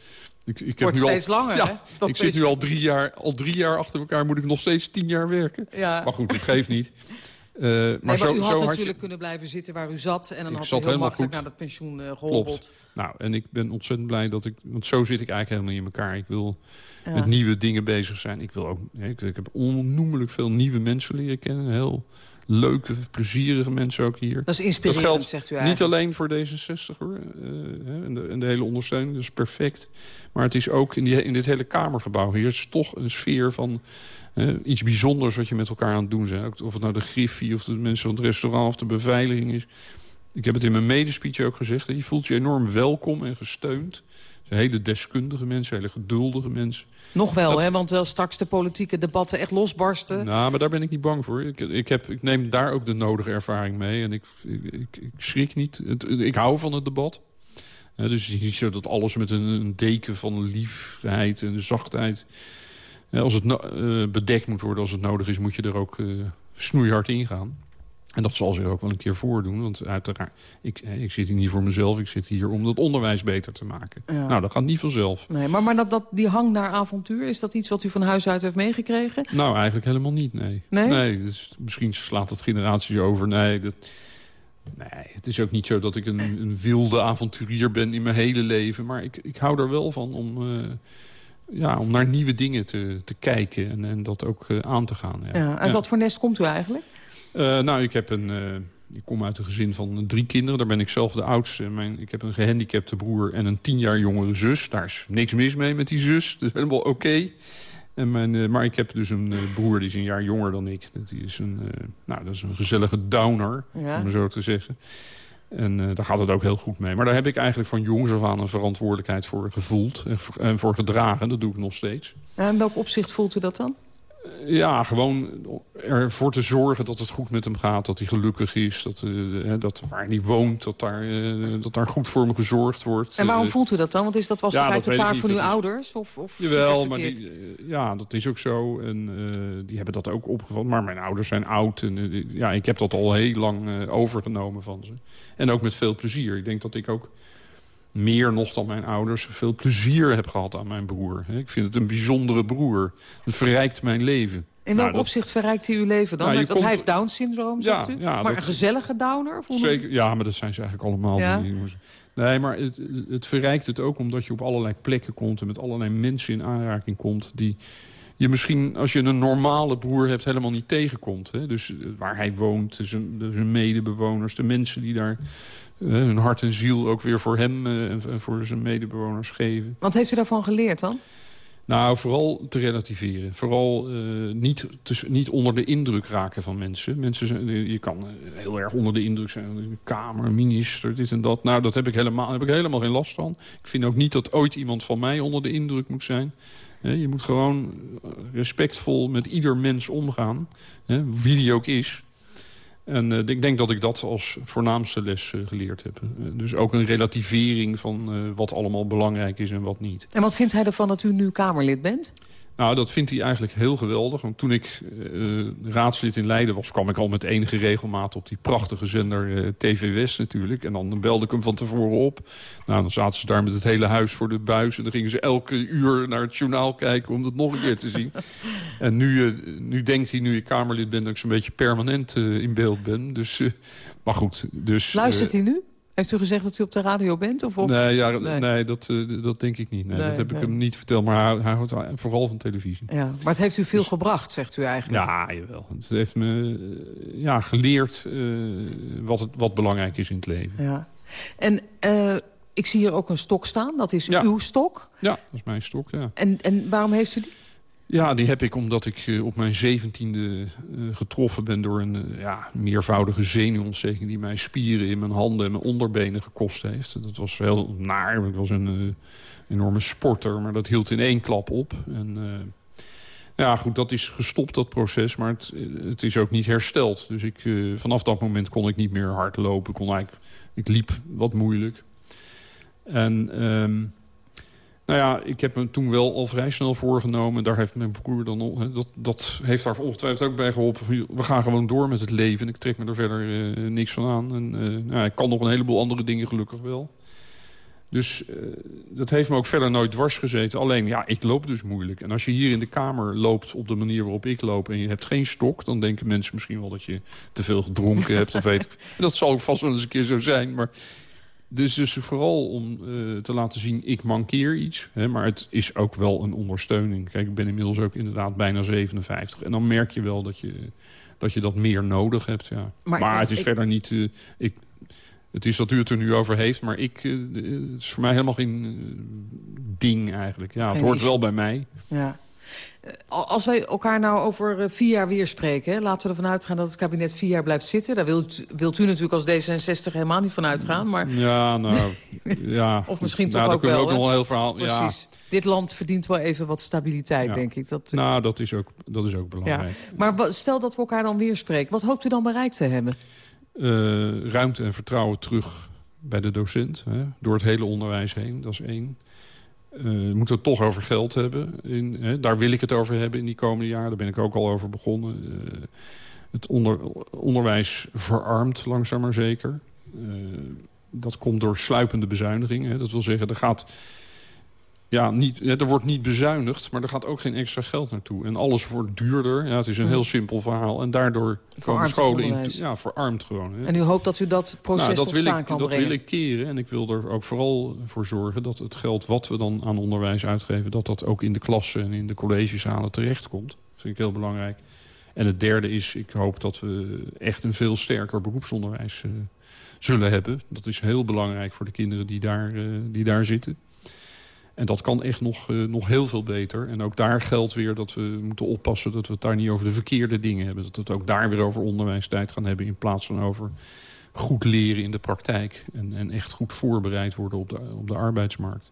Ik, ik heb nu steeds al, langer, ja, hè? Ik zit nu al drie, jaar, al drie jaar achter elkaar. Moet ik nog steeds tien jaar werken. Ja. Maar goed, dit geeft niet. Uh, <laughs> nee, maar, zo, u had zo natuurlijk je... kunnen blijven zitten waar u zat. En dan ik had zat u heel makkelijk goed. naar dat pensioen uh, gehobbeld. Klopt. Nou, en ik ben ontzettend blij dat ik... Want zo zit ik eigenlijk helemaal niet in elkaar. Ik wil ja. met nieuwe dingen bezig zijn. Ik, wil ook, ik, ik heb onnoemelijk veel nieuwe mensen leren kennen. Heel leuke, plezierige mensen ook hier. Dat is inspirerend, dat geldt zegt u eigenlijk. Niet alleen voor D66 hoor. Uh, en, de, en de hele ondersteuning, dat is perfect. Maar het is ook in, die, in dit hele Kamergebouw. Hier is toch een sfeer van... Uh, iets bijzonders wat je met elkaar aan het doen bent. Of het nou de griffie of de mensen van het restaurant of de beveiliging is. Ik heb het in mijn medespeech ook gezegd. Je voelt je enorm welkom en gesteund. Hele deskundige mensen, hele geduldige mensen. Nog wel, dat... hè? want wel straks de politieke debatten echt losbarsten. Nou, maar daar ben ik niet bang voor. Ik, ik, heb, ik neem daar ook de nodige ervaring mee. En ik, ik, ik, ik schrik niet. Het, ik hou van het debat. Uh, dus het is niet zo dat alles met een, een deken van liefheid en zachtheid... Uh, als het no uh, bedekt moet worden als het nodig is... moet je er ook snoeihard in gaan. En dat zal zich ook wel een keer voordoen. Want uiteraard, ik, ik zit hier niet voor mezelf. Ik zit hier om het onderwijs beter te maken. Ja. Nou, dat gaat niet vanzelf. Nee, maar maar dat, dat, die hang naar avontuur... is dat iets wat u van huis uit heeft meegekregen? Nou, eigenlijk helemaal niet, nee. Nee? nee dus misschien slaat het generaties over. Nee, dat, nee, het is ook niet zo dat ik een, een wilde avonturier ben in mijn hele leven. Maar ik, ik hou er wel van om... Uh, ja, om naar nieuwe dingen te, te kijken en, en dat ook uh, aan te gaan. Ja. Ja, uit ja. wat voor nest komt u eigenlijk? Uh, nou, ik, heb een, uh, ik kom uit een gezin van drie kinderen. Daar ben ik zelf de oudste. Mijn, ik heb een gehandicapte broer en een tien jaar jongere zus. Daar is niks mis mee met die zus. Dat is helemaal oké. Okay. En mijn, uh, maar ik heb dus een broer die is een jaar jonger dan ik. Die is een, nou, dat is een gezellige downer, ja. om zo te zeggen. En daar gaat het ook heel goed mee. Maar daar heb ik eigenlijk van jongs af aan een verantwoordelijkheid voor gevoeld. En voor, en voor gedragen. Dat doe ik nog steeds. En in welk opzicht voelt u dat dan? Ja, gewoon ervoor te zorgen dat het goed met hem gaat. Dat hij gelukkig is. Dat, uh, dat waar hij woont, dat daar, uh, dat daar goed voor hem gezorgd wordt. En waarom voelt u dat dan? Want is dat was ja, de taak van uw ouders? Of, of Jawel, maar die, ja, dat is ook zo. En die hebben dat ook opgevat. Maar mijn ouders zijn oud. En ja, ik heb dat al heel lang overgenomen van ze. En ook met veel plezier. Ik denk dat ik ook meer nog dan mijn ouders, veel plezier heb gehad aan mijn broer. Ik vind het een bijzondere broer. Het verrijkt mijn leven. In welk nou, opzicht verrijkt hij uw leven dan? Nou, Hij heeft Down-syndroom, zegt u? maar een gezellige downer? Zeker, ja, maar dat zijn ze eigenlijk allemaal. Ja. nee, maar het, het verrijkt het ook omdat je op allerlei plekken komt... en met allerlei mensen in aanraking komt... die je misschien, als je een normale broer hebt, helemaal niet tegenkomt. Hè? Dus eh, waar hij woont, zijn, zijn medebewoners, de mensen die daar hun hart en ziel ook weer voor hem eh, en voor zijn medebewoners geven. Wat heeft u daarvan geleerd dan? Nou, vooral te relativeren. Vooral uh, niet, niet onder de indruk raken van mensen. mensen zijn, je kan heel erg onder de indruk zijn. De kamer, minister, dit en dat. Nou, dat heb ik helemaal, heb ik helemaal geen last van. Ik vind ook niet dat ooit iemand van mij onder de indruk moet zijn. Je moet gewoon respectvol met ieder mens omgaan. Wie die ook is. En uh, ik denk dat ik dat als voornaamste les uh, geleerd heb. Uh, dus ook een relativering van wat allemaal belangrijk is en wat niet. En wat vindt hij ervan dat u nu Kamerlid bent? Nou, dat vindt hij eigenlijk heel geweldig. Want toen ik uh, raadslid in Leiden was... kwam ik al met enige regelmaat op die prachtige zender uh, TV West natuurlijk. En dan belde ik hem van tevoren op. Nou, dan zaten ze daar met het hele huis voor de buis. En dan gingen ze elke uur naar het journaal kijken... om het nog een keer te zien. <laughs> en nu, uh, nu denkt hij, nu ik Kamerlid ben... dat ik zo'n beetje permanent in beeld ben. Dus, maar goed. Dus, Luistert hij nu? Heeft u gezegd dat u op de radio bent? Of, of? Nee, ja, nee. dat, uh, dat denk ik niet. Nee, dat heb ik hem niet verteld, maar hij, hij houdt vooral van televisie. Ja, maar het heeft u veel dus- gebracht, zegt u eigenlijk. Ja, jawel. Het heeft me uh, ja, geleerd uh, wat, het, wat belangrijk is in het leven. Ja. En ik zie hier ook een stok staan. Dat is uw stok? Ja, dat is mijn stok, ja. En, en waarom heeft u die? Ja, die heb ik omdat ik uh, op mijn zeventiende uh, getroffen ben... door een uh, ja, meervoudige zenuwontsteking... die mijn spieren in mijn handen en mijn onderbenen gekost heeft. Dat was heel naar. Ik was een enorme sporter, maar dat hield in één klap op. En, ja, goed, dat is gestopt, dat proces. Maar het, het is ook niet hersteld. Dus ik, vanaf dat moment kon ik niet meer hard lopen. Kon eigenlijk, ik liep wat moeilijk. En... Um, nou ja, ik heb me toen wel al vrij snel voorgenomen. Daar heeft mijn broer dan... dat, dat heeft daar ongetwijfeld ook bij geholpen. We gaan gewoon door met het leven. Ik trek me er verder uh, niks van aan. En, uh, nou, ik kan nog een heleboel andere dingen gelukkig wel. Dus uh, dat heeft me ook verder nooit dwars gezeten. Alleen, ja, ik loop dus moeilijk. En als je hier in de kamer loopt op de manier waarop ik loop... en je hebt geen stok, dan denken mensen misschien wel dat je te veel gedronken hebt. Of weet ik. <laughs> Dat zal ook vast wel eens een keer zo zijn, maar... Dus, dus vooral om uh, te laten zien, ik mankeer iets. Hè, maar het is ook wel een ondersteuning. Kijk, ik ben inmiddels ook inderdaad bijna 57. En dan merk je wel dat je dat, je dat meer nodig hebt. Ja. Maar, maar het is verder niet... Uh, ik, het is dat u het er nu over heeft, maar ik, uh, het is voor mij helemaal geen ding eigenlijk. Ja, het hoort wel bij mij. Ja. Eh, als wij elkaar nou over eh, vier jaar weer spreken... Hè, laten we ervan uitgaan dat het kabinet vier jaar blijft zitten. Daar wilt, wilt u natuurlijk als D66 helemaal niet van uitgaan. Maar... Ja, nou... <laughs> ja. of misschien toch ook wel. ook nog een heel verhaal. Precies. Dit land verdient wel even wat stabiliteit, denk ik. Dat, eh, nou, dat is ook, dat is ook belangrijk. Maar stel dat we elkaar dan weer spreken. Wat hoopt u dan bereikt te hebben? ruimte en vertrouwen terug bij de docent. Hè, door het hele onderwijs heen, dat is één. Uh, we moeten het toch over geld hebben. In, hè, daar wil ik het over hebben in die komende jaren. Daar ben ik ook al over begonnen. Uh, het onder, onderwijs verarmt langzaam maar zeker. Uh, dat komt door sluipende bezuinigingen. Dat wil zeggen, er gaat ja, niet, er wordt niet bezuinigd, maar er gaat ook geen extra geld naartoe. En alles wordt duurder. Ja, het is een heel simpel verhaal. En daardoor komen scholen in, ja, verarmd gewoon. Hè. En u hoopt dat u dat proces nou, dat wil ik, kan Dat wil ik keren. En ik wil er ook vooral voor zorgen dat het geld wat we dan aan onderwijs uitgeven... dat dat ook in de klassen en in de collegezalen terechtkomt. Dat vind ik heel belangrijk. En het derde is, ik hoop dat we echt een veel sterker beroepsonderwijs uh, zullen hebben. Dat is heel belangrijk voor de kinderen die daar, uh, die daar zitten. En dat kan echt nog, uh, nog heel veel beter. En ook daar geldt weer dat we moeten oppassen... dat we het daar niet over de verkeerde dingen hebben. Dat we het ook daar weer over onderwijstijd gaan hebben... in plaats van over goed leren in de praktijk. En, en echt goed voorbereid worden op de, op de arbeidsmarkt.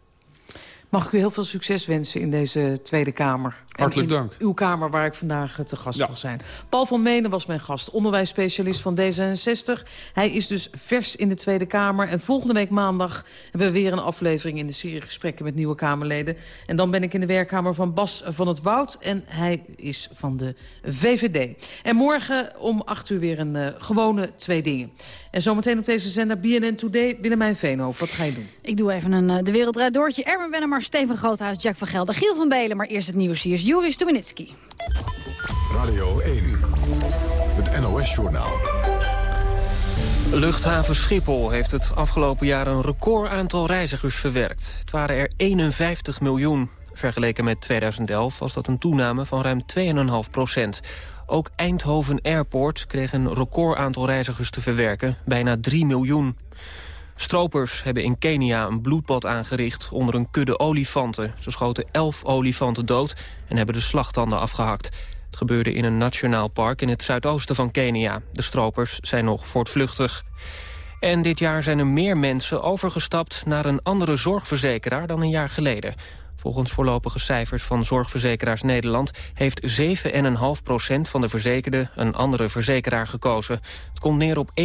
Mag ik u heel veel succes wensen in deze Tweede Kamer? Hartelijk dank. uw kamer waar ik vandaag te gast ja. mag zijn. Paul van Menen was mijn gast, onderwijsspecialist van D66. Hij is dus vers in de Tweede Kamer. En volgende week maandag hebben we weer een aflevering... in de serie Gesprekken met Nieuwe Kamerleden. En dan ben ik in de werkkamer van Bas van het Woud. En hij is van de VVD. En morgen om acht uur weer een uh, gewone Twee Dingen. En zometeen op deze zender BNN Today, Willemijn Veenhoofd. Wat ga je doen? Ik doe even een uh, De Wereld Draait Doortje. Erwin Wennemar, Steven Groothuis, Jack van Gelder, Giel van Belen. Maar eerst het nieuws. Hier is Juri Stubenitski. Radio 1, het NOS-journaal. Luchthaven Schiphol heeft het afgelopen jaar een record aantal reizigers verwerkt. Het waren er 51 miljoen. Vergeleken met 2011 was dat een toename van ruim 2,5 procent. Ook Eindhoven Airport kreeg een record aantal reizigers te verwerken, bijna 3 miljoen. Stropers hebben in Kenia een bloedbad aangericht onder een kudde olifanten. Ze schoten 11 olifanten dood en hebben de slagtanden afgehakt. Het gebeurde in een nationaal park in het zuidoosten van Kenia. De stropers zijn nog voortvluchtig. En dit jaar zijn er meer mensen overgestapt naar een andere zorgverzekeraar dan een jaar geleden. Volgens voorlopige cijfers van Zorgverzekeraars Nederland... heeft 7,5% van de verzekerden een andere verzekeraar gekozen. Het komt neer op 1,2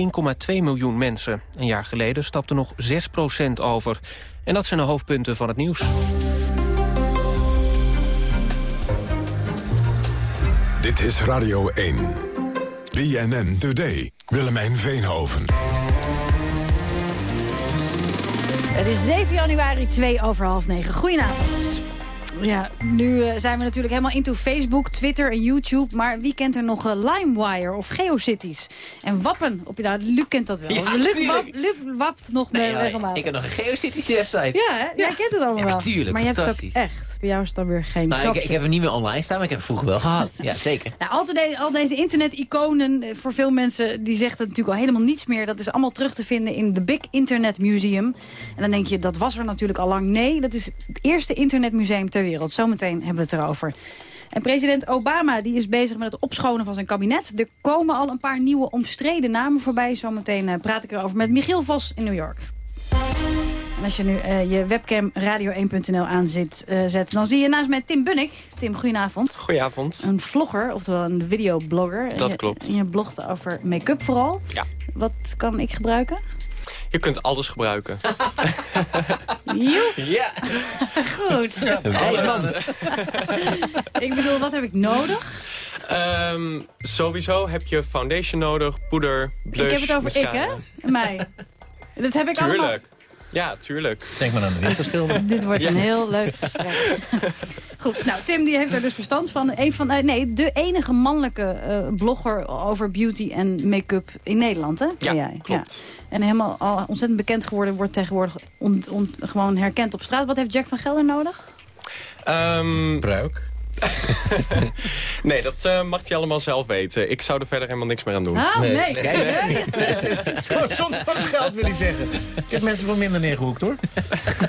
miljoen mensen. Een jaar geleden stapte nog 6% over. En dat zijn de hoofdpunten van het nieuws. Dit is Radio 1. BNN Today. Willemijn Veenhoven. Het is 7 januari, 2 over half 9. Goedenavond. Ja, nu uh, zijn we natuurlijk helemaal into Facebook, Twitter en YouTube. Maar wie kent er nog uh, LimeWire of GeoCities? En Wappen, op, nou, Luc kent dat wel. Ja, Luc, wap, Luc wapt nog nee, regelmatig. Ik heb nog een GeoCities website. Ja, hè? jij kent het allemaal ja, wel. Natuurlijk, maar je hebt het ook echt. Bij jou is het dan weer geen nou, ik, ik, heb hem niet meer online staan, maar ik heb het vroeger wel gehad. <laughs> Ja, zeker. Nou, al, de, al deze internet-iconen, voor veel mensen, die zegt het natuurlijk al helemaal niets meer. Dat is allemaal terug te vinden in de Big Internet Museum. En dan denk je, dat was er natuurlijk al lang. Nee, dat is het eerste internetmuseum ter wereld. Zometeen hebben we het erover. En president Obama die is bezig met het opschonen van zijn kabinet. Er komen al een paar nieuwe omstreden namen voorbij. Zometeen uh, praat ik erover met Michiel Vos in New York. En als je nu uh, je webcam radio1.nl aanzet, uh, zet, dan zie je naast mij Tim Bunnik. Tim, goedenavond. Goedenavond. Een vlogger, oftewel een videoblogger. Dat je, klopt. En je blogt over make-up vooral. Ja. Wat kan ik gebruiken? Je kunt alles gebruiken. Joep. Ja. Goed. Ik bedoel, wat heb ik nodig? Um, sowieso heb je foundation nodig, poeder, blush, Ik heb het over mascara. ik, hè? Mij. Dat heb ik Tuurlijk. allemaal... Ja, tuurlijk. Denk maar aan de winterschilder. <laughs> Dit wordt Ja. een heel leuk gesprek. <laughs> Goed, nou, Tim die heeft er dus verstand van. Een van eh, nee, de enige mannelijke eh, blogger over beauty en make-up in Nederland, hè? Ja, jij. klopt. En helemaal al ontzettend bekend geworden, wordt tegenwoordig on- on- gewoon herkend op straat. Wat heeft Jack van Gelder nodig? Ehm, Bruik. <laughs> nee, dat eh, mag hij allemaal zelf weten. Ik zou er verder helemaal niks meer aan doen. Oh, nee. Kijk, hè? <laughs> Zonder van geld wil ik zeggen. Ik heb mensen voor minder neergehoekt, hoor.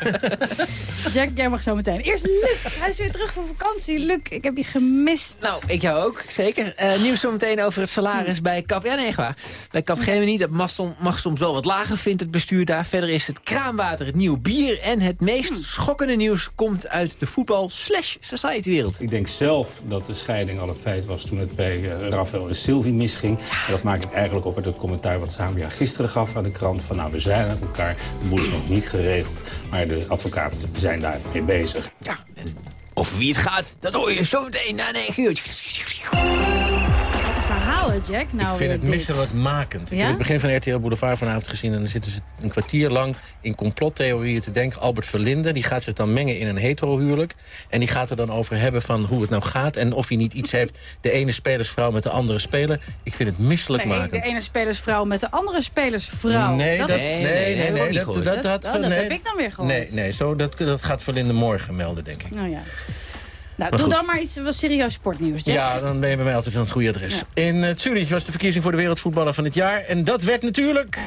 <laughs> Jack, jij mag zo meteen. Eerst Luc. Hij is weer terug voor vakantie. Luc, ik heb je gemist. Nou, ik jou ook, zeker. Eh, nieuws zometeen over het salaris bij Cap... Ja, nee, waar. Bij Capgemini, dat mag, som- mag soms wel wat lager, vindt het bestuur daar. Verder is het kraanwater, het nieuwe bier... en het meest schokkende nieuws komt uit de voetbal denk zelf dat de scheiding al een feit was toen het bij uh, Rafael en Sylvie misging. Dat maak ik eigenlijk op uit het commentaar wat Samia gisteren gaf aan de krant. Van nou, we zijn met elkaar, de boel is nog niet geregeld. Maar de advocaten zijn daar mee bezig. Ja, en over wie het gaat, dat hoor je zometeen na 9 uur. Hè, Jack. Nou, ik vind het dit. misselijkmakend. Ik Ja? heb het begin van RTL Boulevard vanavond gezien... en dan zitten ze een kwartier lang in complottheorieën te denken. Albert Verlinde die gaat zich dan mengen in een hetero-huwelijk. En die gaat er dan over hebben van hoe het nou gaat... en of hij niet iets heeft, de ene spelersvrouw met de andere speler. Ik vind het Nee, misselijkmakend. de ene spelersvrouw met de andere spelersvrouw. Nee, dat, dat, is- nee, nee, nee, dat ik nee, oh, nee. heb ik dan weer gehoord. Nee, nee zo, dat, dat gaat Verlinde morgen melden, denk ik. Nou ja. Nou, Maar doe goed. dan maar iets wat serieus sportnieuws, Jack. Ja, dan ben je bij mij altijd aan het goede adres. In uh, Zurich was de verkiezing voor de wereldvoetballer van het jaar. En dat werd natuurlijk...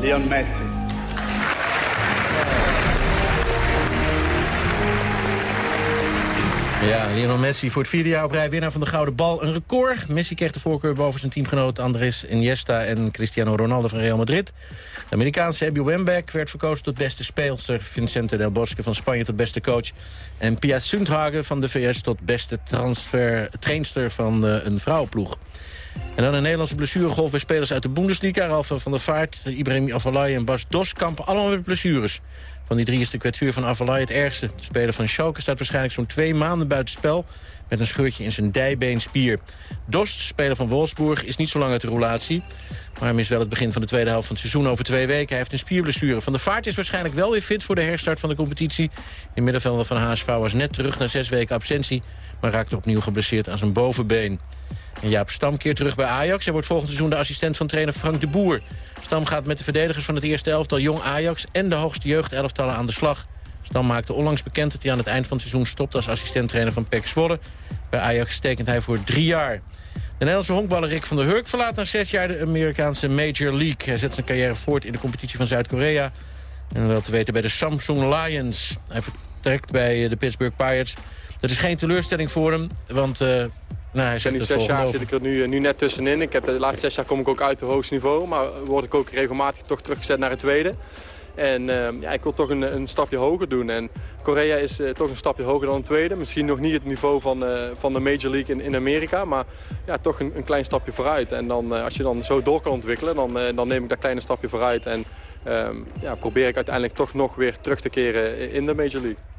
Leon Messi. Ja, Lionel Messi voor het vierde jaar op rij winnaar van de Gouden Bal. Een record. Messi kreeg de voorkeur boven zijn teamgenoot Andres Iniesta en Cristiano Ronaldo van Real Madrid. De Amerikaanse Abby Wambach werd verkozen tot beste speelster. Vincente Del Bosque van Spanje tot beste coach. En Pia Sundhagen van de VS tot beste transfer, trainster van uh, een vrouwenploeg. En dan een Nederlandse blessuregolf bij spelers uit de Bundesliga. Ralf van der Vaart, Ibrahim Avalai en Bas Dos kampen allemaal met blessures. Van die drie is de kwetsuur van Avalai het ergste. De speler van Schalke staat waarschijnlijk zo'n twee maanden buiten spel met een scheurtje in zijn dijbeenspier. Dost, speler van Wolfsburg, is niet zo lang uit de roulatie. Maar hij mist wel het begin van de tweede helft van het seizoen over twee weken. Hij heeft een spierblessure. Van de Vaart is waarschijnlijk wel weer fit voor de herstart van de competitie. In middenvelder van HSV was net terug na zes weken absentie... maar raakte opnieuw geblesseerd aan zijn bovenbeen. En Jaap Stam keert terug bij Ajax. Hij wordt volgend seizoen de assistent van trainer Frank de Boer. Stam gaat met de verdedigers van het eerste elftal Jong Ajax... en de hoogste jeugdelftallen aan de slag. Stam maakte onlangs bekend dat hij aan het eind van het seizoen stopt... als assistent-trainer van PEC Zwolle. Bij Ajax tekent hij voor drie jaar. De Nederlandse honkballer Rick van der Hurk verlaat na zes jaar de Amerikaanse Major League. Hij zet zijn carrière voort in de competitie van Zuid-Korea. En dat te weten bij de Samsung Lions. Hij vertrekt bij de Pittsburgh Pirates. Dat is geen teleurstelling voor hem, want... Uh, nou, hij zet nu zes jaar zit ik er nu, nu net tussenin. Ik heb de laatste zes jaar kom ik ook uit het hoogste niveau. Maar word ik ook regelmatig toch teruggezet naar het tweede. En uh, ja, ik wil toch een, een, stapje hoger doen. En Korea is uh, toch een stapje hoger dan een tweede. Misschien nog niet het niveau van, uh, van de Major League in, Amerika. Maar ja, toch een, een klein stapje vooruit. En dan, als je dan zo door kan ontwikkelen, dan, dan neem ik dat kleine stapje vooruit. En um, ja, probeer ik uiteindelijk toch nog weer terug te keren in de Major League.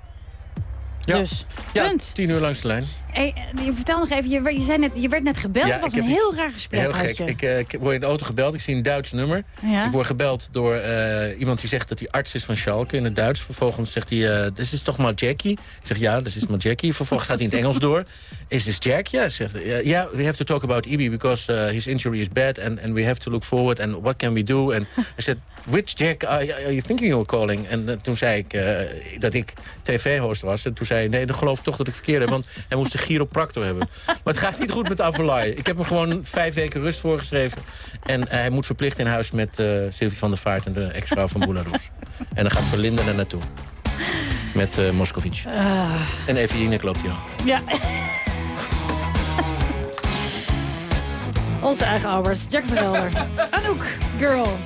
Ja. Dus, ja, punt. tien uur langs de lijn. Hey, vertel nog even, je, je, zei net, je werd net gebeld. Ja, het was een heel raar gesprek. Heel gek. Ik, uh, ik, word in de auto gebeld. Ik zie een Duits nummer. Ja. Ik word gebeld door uh, iemand die zegt dat hij arts is van Schalke in het Duits. Vervolgens zegt hij, uh, dit is toch maar Jackie? Ik zeg, ja, dit is maar Jackie. Vervolgens gaat hij in het Engels door. <laughs> Is this Jack? Ja, zegt ja, yeah, we have to talk about Ibi because his injury is bad and, and we have to look forward and what can we do? And I said, which Jack are, are you thinking you were calling? En toen zei ik dat ik tv-host was. En toen zei hij, nee, dan geloof ik toch dat ik verkeerd heb. Want hij moest de chiropractor hebben. Maar het gaat niet goed met Avalai. Ik heb hem gewoon vijf weken rust voorgeschreven. En hij moet verplicht in huis met Sylvie van der Vaart en de ex-vrouw van Boularoes. en dan gaat Verlinden er naartoe. Met uh, Moscovici. Uh. En even Jinek loopt hier nog. Ja. Onze eigen Albert, Jack Verhelder. Anouk, girl.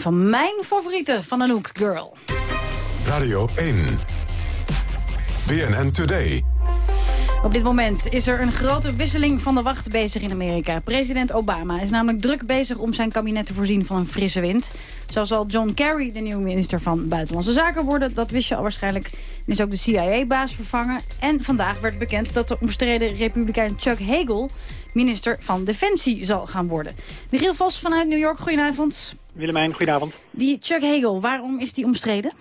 Van mijn favorieten van Anouk Girl. Radio 1. BNN Today. Op dit moment is er een grote wisseling van de wacht bezig in Amerika. President Obama is namelijk druk bezig om zijn kabinet te voorzien van een frisse wind. Zo zal John Kerry de nieuwe minister van Buitenlandse Zaken worden. Dat wist je al waarschijnlijk. En is ook de CIA-baas vervangen. En vandaag werd bekend dat de omstreden republikein Chuck Hagel... minister van Defensie zal gaan worden. Michiel Vos vanuit New York, goedenavond. Willemijn, goedenavond. Die Chuck Hagel, waarom is die omstreden?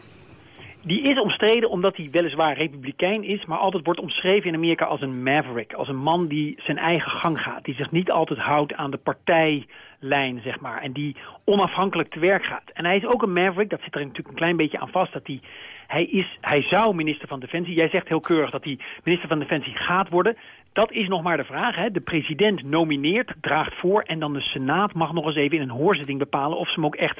Die is omstreden omdat hij weliswaar republikein is... maar altijd wordt omschreven in Amerika als een maverick. Als een man die zijn eigen gang gaat. Die zich niet altijd houdt aan de partijlijn, zeg maar. En die onafhankelijk te werk gaat. En hij is ook een maverick, dat zit er natuurlijk een klein beetje aan vast... dat hij, hij, is, hij zou minister van Defensie... Jij zegt heel keurig dat hij minister van Defensie gaat worden... Dat is nog maar de vraag. Hè. De president nomineert, draagt voor... en dan de Senaat mag nog eens even in een hoorzitting bepalen... of ze hem ook echt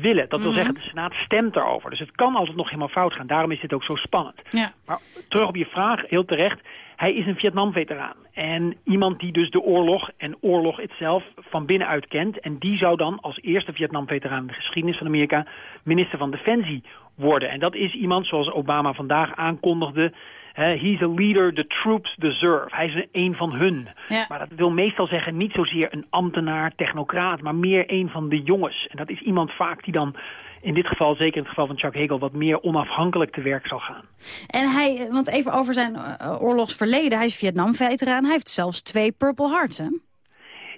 willen. Dat wil Mhm. zeggen, de Senaat stemt erover. Dus het kan altijd nog helemaal fout gaan. Daarom is dit ook zo spannend. Ja. Maar terug op je vraag, heel terecht. Hij is een Vietnam-veteraan. En iemand die dus de oorlog en oorlog itself van binnenuit kent. En die zou dan als eerste Vietnam-veteraan in de geschiedenis van Amerika... minister van Defensie worden. En dat is iemand, zoals Obama vandaag aankondigde... hè, he's a leader the troops deserve. Hij is een van hun. Ja. Maar dat wil meestal zeggen niet zozeer een ambtenaar, technocraat... maar meer een van de jongens. En dat is iemand vaak die dan in dit geval, zeker in het geval van Chuck Hagel... wat meer onafhankelijk te werk zal gaan. En hij, want even over zijn eh, oorlogsverleden. Hij is Vietnam-veteraan. Hij heeft zelfs twee Purple Hearts, hè?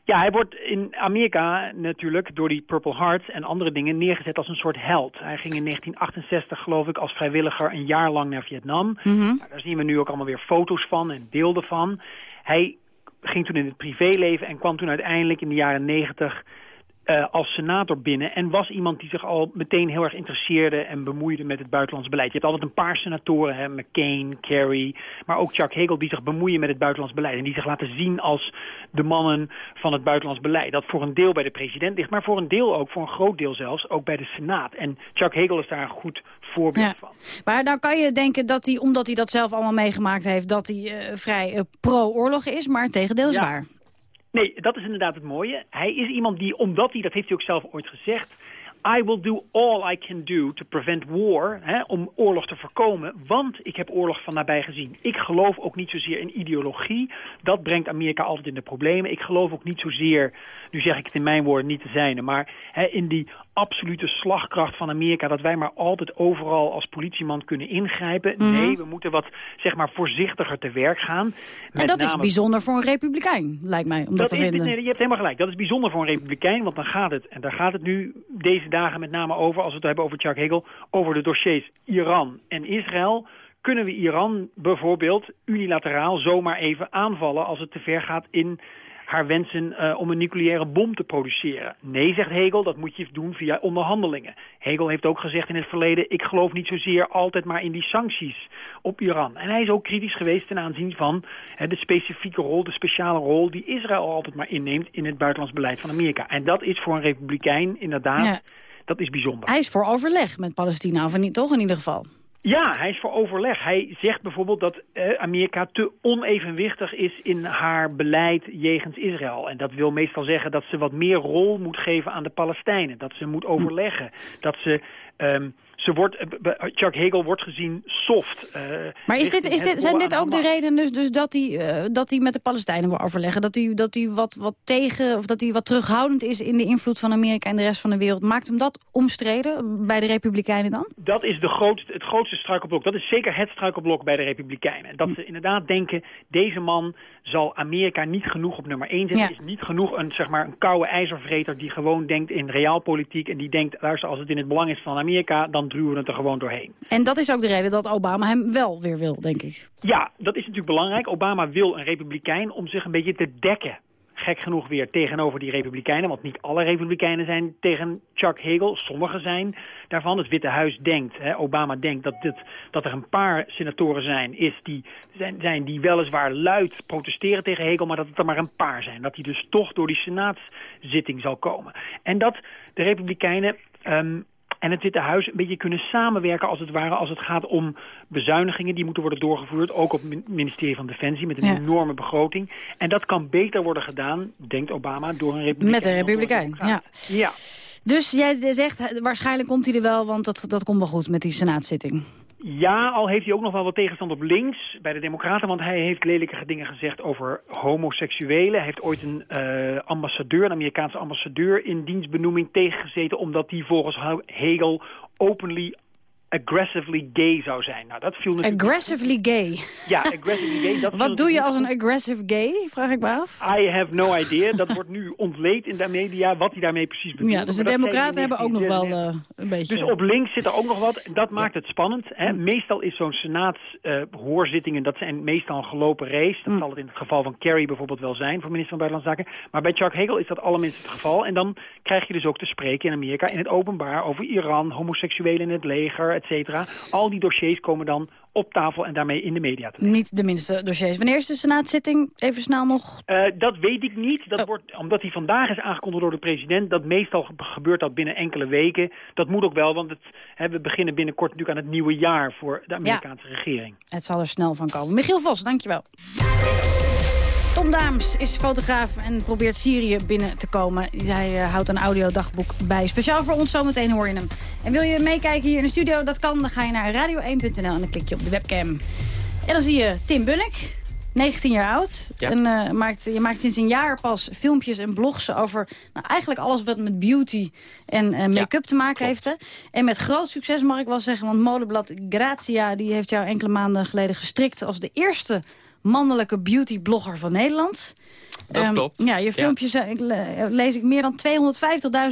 Ja, hij wordt in Amerika natuurlijk door die Purple Hearts en andere dingen neergezet als een soort held. Hij ging in 1968 geloof ik als vrijwilliger een jaar lang naar Vietnam. Mhm. Nou, daar zien we nu ook allemaal weer foto's van en beelden van. Hij ging toen in het privéleven en kwam toen uiteindelijk in de jaren 90 eh, als senator binnen. En was iemand die zich al meteen heel erg interesseerde en bemoeide met het buitenlands beleid. Je hebt altijd een paar senatoren, hè, McCain, Kerry, maar ook Chuck Hagel, die zich bemoeien met het buitenlands beleid. En die zich laten zien als de mannen van het buitenlands beleid. Dat voor een deel bij de president ligt, maar voor een deel ook, voor een groot deel zelfs, ook bij de Senaat. En Chuck Hagel is daar een goed voorbeeld Ja. van. Maar nou kan je denken dat hij, omdat hij dat zelf allemaal meegemaakt heeft... dat hij eh, vrij eh, pro-oorlog is, maar het tegendeel is Ja. waar. Nee, dat is inderdaad het mooie. Hij is iemand die, omdat hij, dat heeft hij ook zelf ooit gezegd... I will do all I can do to prevent war, hè, om oorlog te voorkomen, want ik heb oorlog van nabij gezien. Ik geloof ook niet zozeer in ideologie, dat brengt Amerika altijd in de problemen. Ik geloof ook niet zozeer, nu zeg ik het in mijn woorden niet te zijn, maar hè, in die absolute slagkracht van Amerika, dat wij maar altijd overal als politieman kunnen ingrijpen. Mhm. Nee, we moeten wat, zeg maar, voorzichtiger te werk gaan. En dat is bijzonder voor een republikein, lijkt mij, om dat, te is, vinden. nee, je hebt helemaal gelijk. Dat is bijzonder voor een republikein, want dan gaat het, en daar gaat het nu deze dagen met name over, als we het hebben over Chuck Hagel, over de dossiers Iran en Israël. Kunnen we Iran bijvoorbeeld unilateraal zomaar even aanvallen als het te ver gaat in haar wensen eh, om een nucleaire bom te produceren? Nee, zegt Hegel, dat moet je doen via onderhandelingen. Hegel heeft ook gezegd in het verleden, ik geloof niet zozeer altijd maar in die sancties op Iran. En hij is ook kritisch geweest ten aanzien van hè, de specifieke rol, de speciale rol die Israël altijd maar inneemt in het buitenlands beleid van Amerika. En dat is voor een republikein inderdaad, Ja. dat is bijzonder. Hij is voor overleg met Palestina, of niet, toch in ieder geval? Ja, hij is voor overleg. Hij zegt bijvoorbeeld dat eh, Amerika te onevenwichtig is in haar beleid jegens Israël. En dat wil meestal zeggen dat ze wat meer rol moet geven aan de Palestijnen. Dat ze moet overleggen. Dat ze... ehm, ze wordt, eh, b- Chuck Hagel wordt gezien soft. eh, Maar is dit, is dit, zijn dit ook de redenen dus, dus dat, hij, eh, dat hij met de Palestijnen wil overleggen? Dat hij, dat hij wat, wat tegen, of dat hij wat terughoudend is in de invloed van Amerika en de rest van de wereld? Maakt hem dat omstreden bij de Republikeinen dan? Dat is de grootste, het grootste struikelblok. Dat is zeker het struikelblok bij de Republikeinen. Dat ze inderdaad denken, deze man zal Amerika niet genoeg op nummer 1 zetten. Ja. Is niet genoeg een, zeg maar, een koude ijzervreter die gewoon denkt in realpolitiek. En die denkt, luister, als het in het belang is van Amerika, dan duwen we het er gewoon doorheen. En dat is ook de reden dat Obama hem wel weer wil, denk ik. Ja, dat is natuurlijk belangrijk. Obama wil een republikein om zich een beetje te dekken. Gek genoeg weer tegenover die republikeinen. Want niet alle republikeinen zijn tegen Chuck Hagel. Sommigen zijn daarvan. Het Witte Huis denkt, hè, Obama denkt dat, dit, dat er een paar senatoren zijn, is die, zijn, zijn die weliswaar luid protesteren tegen Hegel, maar dat het er maar een paar zijn. Dat hij dus toch door die senaatszitting zal komen. En dat de republikeinen... ehm, en het Witte Huis een beetje kunnen samenwerken als het ware als het gaat om bezuinigingen die moeten worden doorgevoerd, ook op het ministerie van Defensie met een Ja. enorme begroting. En dat kan beter worden gedaan, denkt Obama, door een republikein. Met een republikein, ja. Ja. Dus jij zegt, waarschijnlijk komt hij er wel, want dat, dat komt wel goed met die senaatzitting. Ja, al heeft hij ook nog wel wat tegenstand op links bij de Democraten. Want hij heeft lelijke dingen gezegd over homoseksuelen. Hij heeft ooit een uh, ambassadeur, een Amerikaanse ambassadeur... in dienstbenoeming tegengezeten... omdat die volgens Hegel openly aggressively gay zou zijn. Nou, dat viel natuurlijk... Aggressively gay? Ja, aggressively gay. Dat <laughs> Wat doe je als een aggressive gay, vraag ik me af? I have no idea. Dat wordt nu ontleed in de media, wat hij daarmee precies bedoelt. Ja, dus de democraten hebben ook nog wel uh, een beetje... Dus op links zit er ook nog wat. Dat maakt het spannend. Hè. Meestal is zo'n senaatshoorzittingen, uh, dat zijn meestal een gelopen race. Dat mm. zal het in het geval van Kerry bijvoorbeeld wel zijn, voor minister van Buitenlandse Zaken. Maar bij Chuck Hagel is dat allerminst het geval. En dan krijg je dus ook te spreken in Amerika in het openbaar over Iran, homoseksuelen in het leger, al die dossiers komen dan op tafel en daarmee in de media terecht. Niet de minste dossiers. Wanneer is de senaatzitting? Even snel nog. Uh, dat weet ik niet. Dat oh. wordt, omdat hij vandaag is aangekondigd door de president. Dat meestal gebeurt dat binnen enkele weken. Dat moet ook wel, want het, hè, we beginnen binnenkort natuurlijk aan het nieuwe jaar voor de Amerikaanse ja. regering. Het zal er snel van komen. Michiel Vos, dankjewel. Tom Daams is fotograaf en probeert Syrië binnen te komen. Hij uh, houdt een audiodagboek bij. Speciaal voor ons, zometeen hoor je hem. En wil je meekijken hier in de studio? Dat kan. Dan ga je naar radio1.nl en dan klik je op de webcam. En dan zie je Tim Bunnik. 19 jaar oud. En uh, maakt, je maakt sinds een jaar pas filmpjes en blogs over nou, eigenlijk alles wat met beauty en uh, make-up te maken heeft. En met groot succes mag ik wel zeggen, want modeblad Grazia die heeft jou enkele maanden geleden gestrikt als de eerste mannelijke beauty-blogger van Nederland. Dat um, klopt. Ja, je filmpjes ja. Eh, lees ik meer dan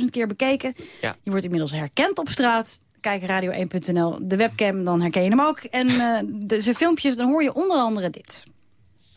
250.000 keer bekeken. Ja. Je wordt inmiddels herkend op straat. Kijk radio1.nl, de webcam, dan herken je hem ook. En uh, de, zijn filmpjes, dan hoor je onder andere dit.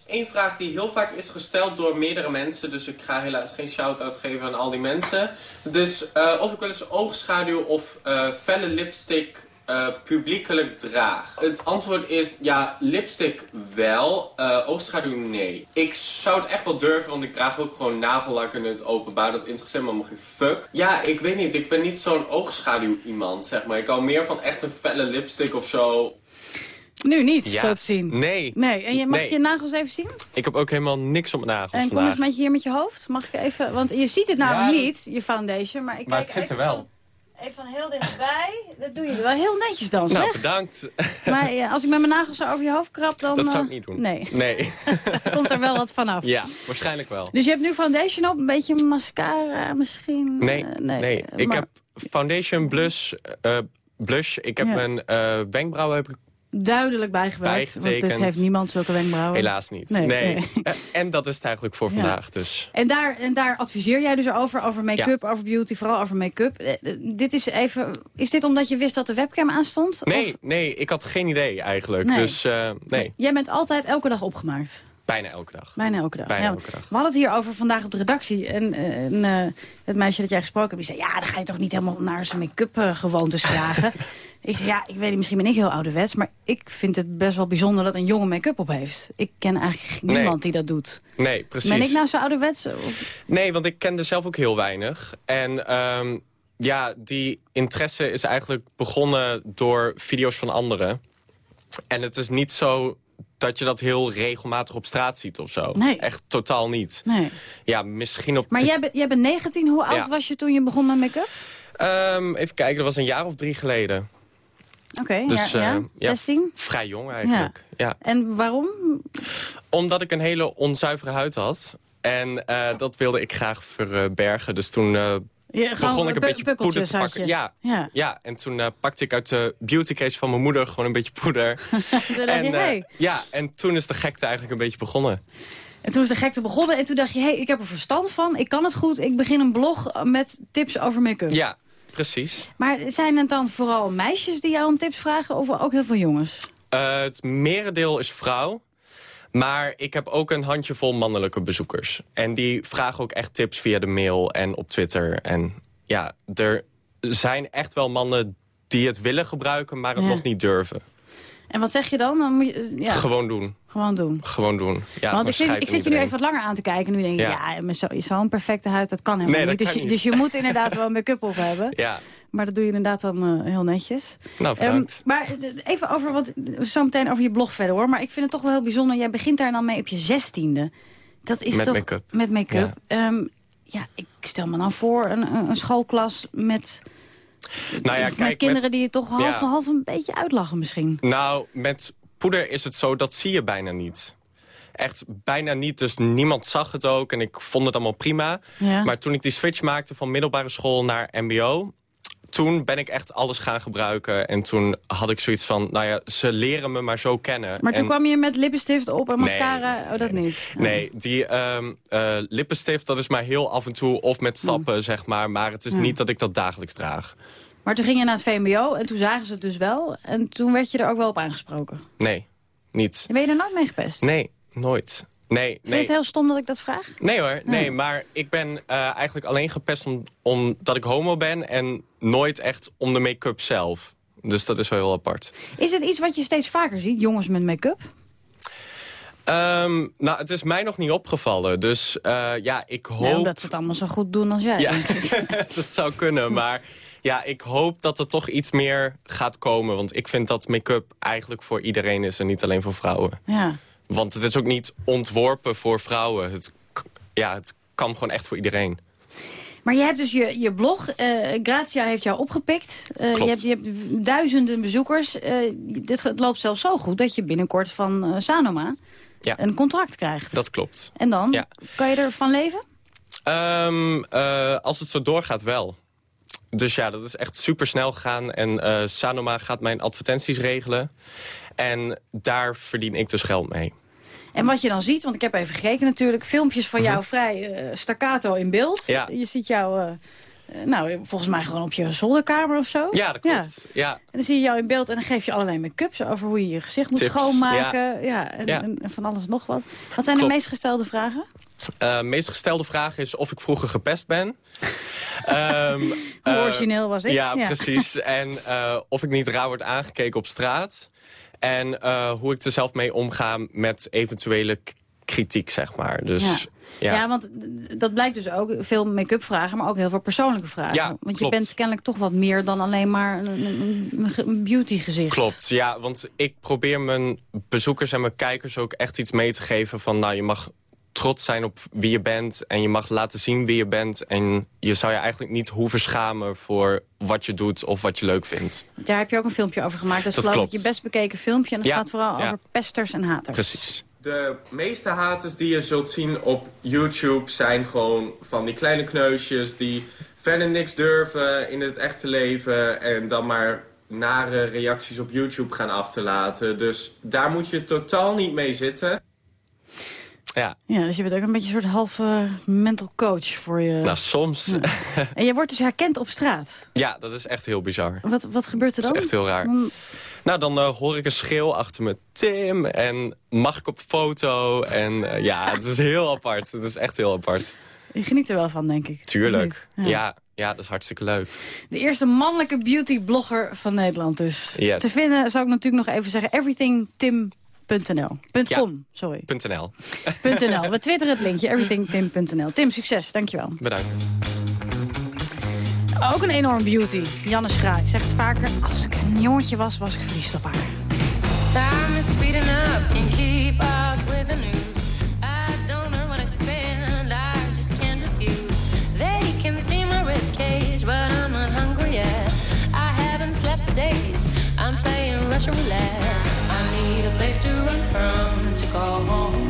Eén vraag die heel vaak is gesteld door meerdere mensen. Dus ik ga helaas geen shout-out geven aan al die mensen. Dus uh, of ik wel eens oogschaduw of uh, felle lipstick uh, publiekelijk draag? Het antwoord is ja, lipstick wel, uh, oogschaduw nee. Ik zou het echt wel durven, want ik draag ook gewoon nagellak in het openbaar. Dat interesseert me helemaal geen fuck. Ja, ik weet niet. Ik ben niet zo'n oogschaduw iemand, zeg maar. Ik hou meer van echt een felle lipstick of zo. Nu niet, ja. zo te zien. Nee. Nee, en je, mag je je nagels even zien? Ik heb ook helemaal niks op mijn nagels En kom eens met je hier met je hoofd. Mag ik even, want je ziet het namelijk ja, niet, je foundation. Maar, ik maar kijk het zit er wel. Even van heel dichtbij. Dat doe je wel heel netjes dan, zeg. Nou, bedankt. Maar ja, als ik met mijn nagels zo over je hoofd krap, dan... Dat zou ik niet doen. Nee. nee. <laughs> dan komt er wel wat vanaf. Ja, waarschijnlijk wel. Dus je hebt nu foundation op, een beetje mascara misschien? Nee, uh, nee. nee. Ik heb foundation, blush, uh, blush. Ik heb ja. mijn uh, wenkbrauwen heb ik duidelijk bijgewerkt. Want dit heeft niemand zulke wenkbrauwen. Helaas niet. Nee. nee. <laughs> en dat is het eigenlijk voor vandaag. Dus. En, daar, en daar adviseer jij dus over, over make-up, ja. over beauty, vooral over make-up. Dit is even. Is dit omdat je wist dat de webcam aanstond? Nee, of? nee, ik had geen idee eigenlijk. Nee. Dus uh, nee. Jij bent altijd elke dag opgemaakt. Bijna elke dag. Bijna elke dag. Bijna ja. elke dag. We hadden het hier over vandaag op de redactie. En, en uh, het meisje dat jij gesproken hebt, die zei... ja, dan ga je toch niet helemaal naar zijn make-up gewoontes <laughs> vragen. Ik zei, ja, ik weet niet, misschien ben ik heel ouderwets... maar ik vind het best wel bijzonder dat een jongen make-up op heeft. Ik ken eigenlijk niemand nee. die dat doet. Nee, precies. Ben ik nou zo ouderwets? Of? Nee, want ik kende zelf ook heel weinig. En... Um, ja, die interesse is eigenlijk begonnen door video's van anderen. En het is niet zo dat je dat heel regelmatig op straat ziet of zo. Nee. Echt totaal niet. Nee. Ja, misschien op... Maar jij, ben, jij bent 19. Hoe oud ja. was je toen je begon met make-up? Um, even kijken, dat was een jaar of drie geleden. Oké, okay, dus, ja, uh, ja, 16? vrij jong eigenlijk. Ja. ja. En waarom? Omdat ik een hele onzuivere huid had. En uh, dat wilde ik graag verbergen. Dus toen uh, ja, begon ik een beetje poeder te pakken. Ja, ja. ja, en toen uh, pakte ik uit de beautycase van mijn moeder gewoon een beetje poeder. <laughs> en, uh, ja, en toen is de gekte eigenlijk een beetje begonnen. En toen is de gekte begonnen en toen dacht je, hé, hey, ik heb er verstand van, ik kan het goed, ik begin een blog met tips over make-up. Ja, precies. Maar zijn het dan vooral meisjes die jou om tips vragen of ook heel veel jongens? Uh, het merendeel is vrouw. Maar ik heb ook een handjevol mannelijke bezoekers. En die vragen ook echt tips via de mail en op Twitter. En ja, er zijn echt wel mannen die het willen gebruiken, maar het Ja. nog niet durven. En wat zeg je dan? dan moet je, ja, Gewoon doen. gewoon doen. Gewoon doen. Ja, Want ik zit, ik zit je nu even wat langer aan te kijken. En nu denk ik, Ja. ja, zo'n perfecte huid, dat kan helemaal Nee, dat niet. Dus, je, niet. dus je moet <laughs> inderdaad wel make-up op hebben. Ja, Maar dat doe je inderdaad dan eh, heel netjes. nou bedankt. Ehm, maar eh, even over wat, zo meteen over je blog verder hoor. Maar ik vind het toch wel heel bijzonder. Jij begint daar dan mee op je zestiende. Dat is Met toch make-up. met make-up. Ehm, ja, ik stel me dan voor een, een schoolklas met... Nou ja, met kinderen met- die je toch half, Ja. half een beetje uitlachen misschien. Nou, met poeder is het zo, dat zie je bijna niet. Echt bijna niet, dus niemand zag het ook en ik vond het allemaal prima. Ja. Maar toen ik die switch maakte van middelbare school naar mbo... toen ben ik echt alles gaan gebruiken. En toen had ik zoiets van, nou ja, ze leren me maar zo kennen. Maar toen En- kwam je met lippenstift op en Nee, mascara? oh, dat niet. Nee, die ehm, eh, lippenstift, dat is maar heel af en toe of met stappen, zeg maar. Maar het is Ja. niet dat ik dat dagelijks draag. Maar toen ging je naar het VMBO en toen zagen ze het dus wel. En toen werd je er ook wel op aangesproken. Nee, niet. Ben je er nooit mee gepest? Nee, nooit. Nee, Vind je nee. het heel stom dat ik dat vraag? Nee hoor, nee, maar ik ben eh, eigenlijk alleen gepest om, omdat ik homo ben... en nooit echt om de make-up zelf. Dus dat is wel heel apart. Is het iets wat je steeds vaker ziet, jongens met make-up? Ehm, nou, het is mij nog niet opgevallen. Dus eh, ja, ik hoop... Nou, dat ze het allemaal zo goed doen als jij. Ja, <laughs> dat zou kunnen, maar ja, ik hoop dat er toch iets meer gaat komen. Want ik vind dat make-up eigenlijk voor iedereen is en niet alleen voor vrouwen. Ja. Want het is ook niet ontworpen voor vrouwen. Het, ja, het kan gewoon echt voor iedereen. Maar je hebt dus je, je blog, eh Grazia heeft jou opgepikt. Eh, je, hebt, je hebt duizenden bezoekers. Eh, dit het loopt zelfs zo goed dat je binnenkort van Sanoma Ja. een contract krijgt. Dat klopt. En dan? Ja. Kan je ervan leven? Ehm, eh, als het zo doorgaat wel. Dus ja, dat is echt super snel gegaan. En Sanoma gaat mijn advertenties regelen. En daar verdien ik dus geld mee. En wat je dan ziet, want ik heb even gekeken natuurlijk... filmpjes van jou vrij eh, staccato in beeld. Mhm. Ja. Je ziet jou, eh, eh, nou, volgens mij gewoon op je zolderkamer of zo. Ja, dat klopt. Ja. En dan zie je jou in beeld en dan geef je allerlei make-ups... over hoe je je gezicht moet Tips, schoonmaken. Ja. en, Ja. En, en van alles nog wat. Wat zijn de meest gestelde vragen? Eh, meest gestelde vraag is of ik vroeger gepest ben. <laughs> Ehm, Hoe eh, origineel was ik? Ja, Ja. precies. En of ik niet raar word aangekeken op straat. En eh, hoe ik er zelf mee omga met eventuele kritiek, zeg maar. Dus, Ja. ja. Ja. want dat blijkt dus ook. Veel make-up vragen, maar ook heel veel persoonlijke vragen. Ja, want je klopt. bent kennelijk toch wat meer dan alleen maar een beauty gezicht. Klopt, ja, want ik probeer mijn bezoekers en mijn kijkers ook echt iets mee te geven van... nou, je mag trots zijn op wie je bent en je mag laten zien wie je bent... en je zou je eigenlijk niet hoeven schamen voor wat je doet of wat je leuk vindt. Daar heb je ook een filmpje over gemaakt. Dat is Dat geloof ik klopt. je best bekeken filmpje. En dat Ja, gaat vooral ja. over pesters en haters. Precies. De meeste haters die je zult zien op YouTube zijn gewoon van die kleine kneusjes... die verder niks durven in het echte leven... en dan maar nare reacties op YouTube gaan achterlaten. Dus daar moet je totaal niet mee zitten. Ja, Ja, dus je bent ook een beetje een soort halve mental coach voor je. nou soms... Ja, En je wordt dus herkend op straat. dat is echt heel bizar. Wat, wat gebeurt er Dat dan? is echt heel raar. Dan- Nou, dan eh, hoor ik een schreeuw achter me, Tim, en mag ik op de foto? En eh, ja, <laughs> het is heel apart. Het is echt heel apart. Je geniet er wel van, denk ik. Tuurlijk. Ja. Ja. ja, dat is hartstikke leuk. De eerste mannelijke beauty-blogger van Nederland dus. Yes. Te vinden, zou ik natuurlijk nog even zeggen, everythingtim.nl. Ja. .com, sorry. .nl. .nl. We twitteren het linkje, everythingtim.nl. Tim, succes, dankjewel. Bedankt. Ook een enorm beauty, Janne Schra. Ik zeg het vaker, als ik een jongetje was, was ik verliefd op haar. Time is speeding up, can't keep up with the news. I don't know what I spend, I just can't refuse. They can see my ribcage, but I'm not hungry yet. I haven't slept for days, I'm playing Russian roulette. From, to go home.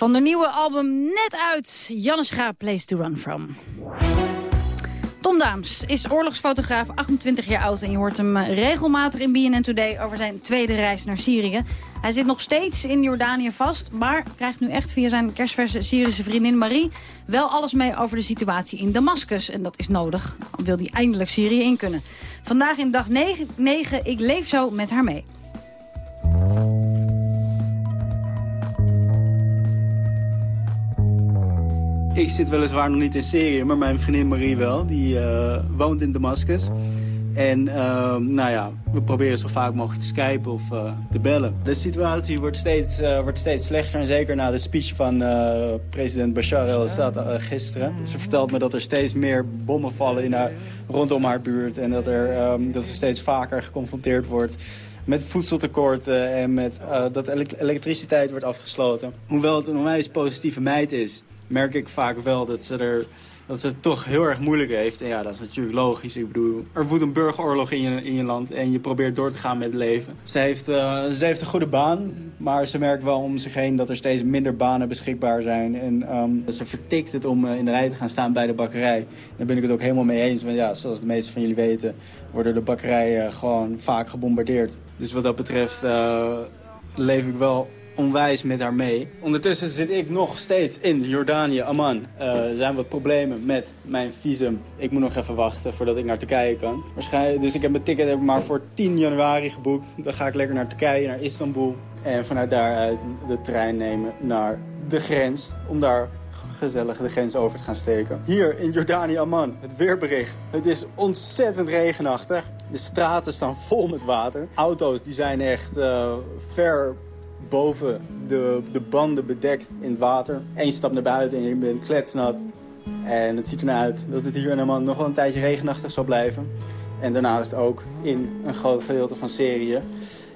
Van de nieuwe album net uit. Jannescha Place to Run From. Tom Daams is oorlogsfotograaf, 28 jaar oud... en je hoort hem eh, regelmatig in BNN Today over zijn tweede reis naar Syrië. Hij zit nog steeds in Jordanië vast... maar krijgt nu echt via zijn kerstverse Syrische vriendin Marie... wel alles mee over de situatie in Damascus. En dat is nodig, wil hij eindelijk Syrië in kunnen. Vandaag in dag 9, ik leef zo met haar mee. <laughs> Ik zit weliswaar nog niet in Syrië, maar mijn vriendin Marie wel. Die eh, woont in Damascus. En ehm, nou ja, we proberen zo vaak mogelijk te skypen of eh, te bellen. De situatie wordt steeds, eh, wordt steeds slechter. En zeker na de speech van president Bashar al-Assad gisteren. Ze vertelt me dat er steeds meer bommen vallen in rondom haar buurt. En dat, er, ehm, dat ze steeds vaker geconfronteerd wordt met voedseltekorten en met, dat elek- elektriciteit wordt afgesloten. Hoewel het een onwijs positieve meid is, merk ik vaak wel dat ze, er, dat ze het toch heel erg moeilijk heeft. En ja, dat is natuurlijk logisch. Ik bedoel, er woedt een burgeroorlog in je, in je land en je probeert door te gaan met leven. Ze heeft, eh, ze heeft een goede baan, maar ze merkt wel om zich heen dat er steeds minder banen beschikbaar zijn. En ehm, ze vertikt het om eh, in de rij te gaan staan bij de bakkerij. Daar ben ik het ook helemaal mee eens. Want ja, zoals de meeste van jullie weten, worden de bakkerijen gewoon vaak gebombardeerd. Dus wat dat betreft eh, leef ik wel onwijs met haar mee. Ondertussen zit ik nog steeds in Jordanië, Amman. Eh, er zijn wat problemen met mijn visum. Ik moet nog even wachten voordat ik naar Turkije kan. Waarschijnlijk, dus ik heb mijn ticket maar voor 10 januari geboekt. Dan ga ik lekker naar Turkije, naar Istanbul. En vanuit daaruit de trein nemen naar de grens. Om daar gezellig de grens over te gaan steken. Hier in Jordanië Amman, het weerbericht. Het is ontzettend regenachtig. De straten staan vol met water. Auto's die zijn echt eh, ver boven de, de banden bedekt in het water. Eén stap naar buiten en je bent kletsnat. En het ziet ernaar uit dat het hier in Amman nog wel een tijdje regenachtig zal blijven. En daarnaast ook in een groot gedeelte van Syrië.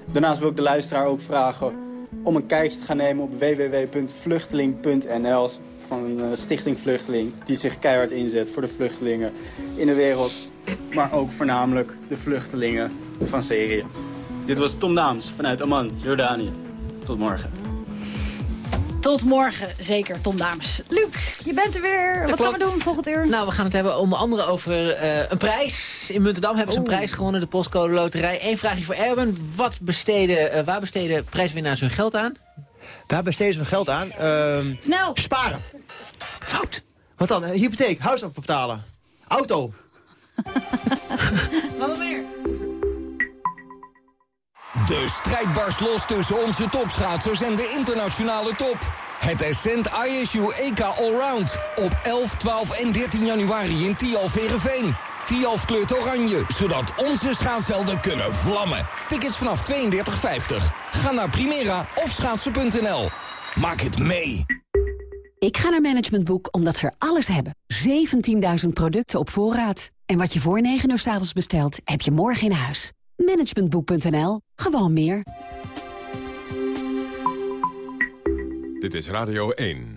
Daarnaast wil ik de luisteraar ook vragen om een kijkje te gaan nemen op www.vluchteling.nl van eh, stichting Vluchteling die zich keihard inzet voor de vluchtelingen in de wereld. Maar ook voornamelijk de vluchtelingen van Syrië. Dit was Tom Daams vanuit Amman, Jordanië. Tot morgen. Tot morgen, zeker, Tom Daams. Luc, je bent er weer. Wat gaan we doen volgend uur? Nou, we gaan het hebben onder andere over eh, een prijs. In Muntendam hebben ze een prijs gewonnen, de postcode loterij. Eén vraagje voor Erben. Wat besteden, eh, waar besteden prijswinnaars hun geld aan? Waar besteden ze hun geld aan? Ehm, Snel! Sparen. Fout. Wat dan? Hypotheek, huis afbetalen. Auto. <laughs> Wat nog meer? De strijd barst los tussen onze topschaatsers en de internationale top. Het Ascent ISU EK Allround op 11, 12 en 13 januari in Tialf Verenveen. Tialf kleurt oranje, zodat onze schaatshelden kunnen vlammen. Tickets vanaf 32,50. Ga naar Primera of schaatsen.nl. Maak het mee. Ik ga naar Management Boek omdat ze er alles hebben. 17.000 producten op voorraad. En wat je voor 9 uur s avonds bestelt, heb je morgen in huis. Managementboek.nl. Gewoon meer. Dit is Radio 1.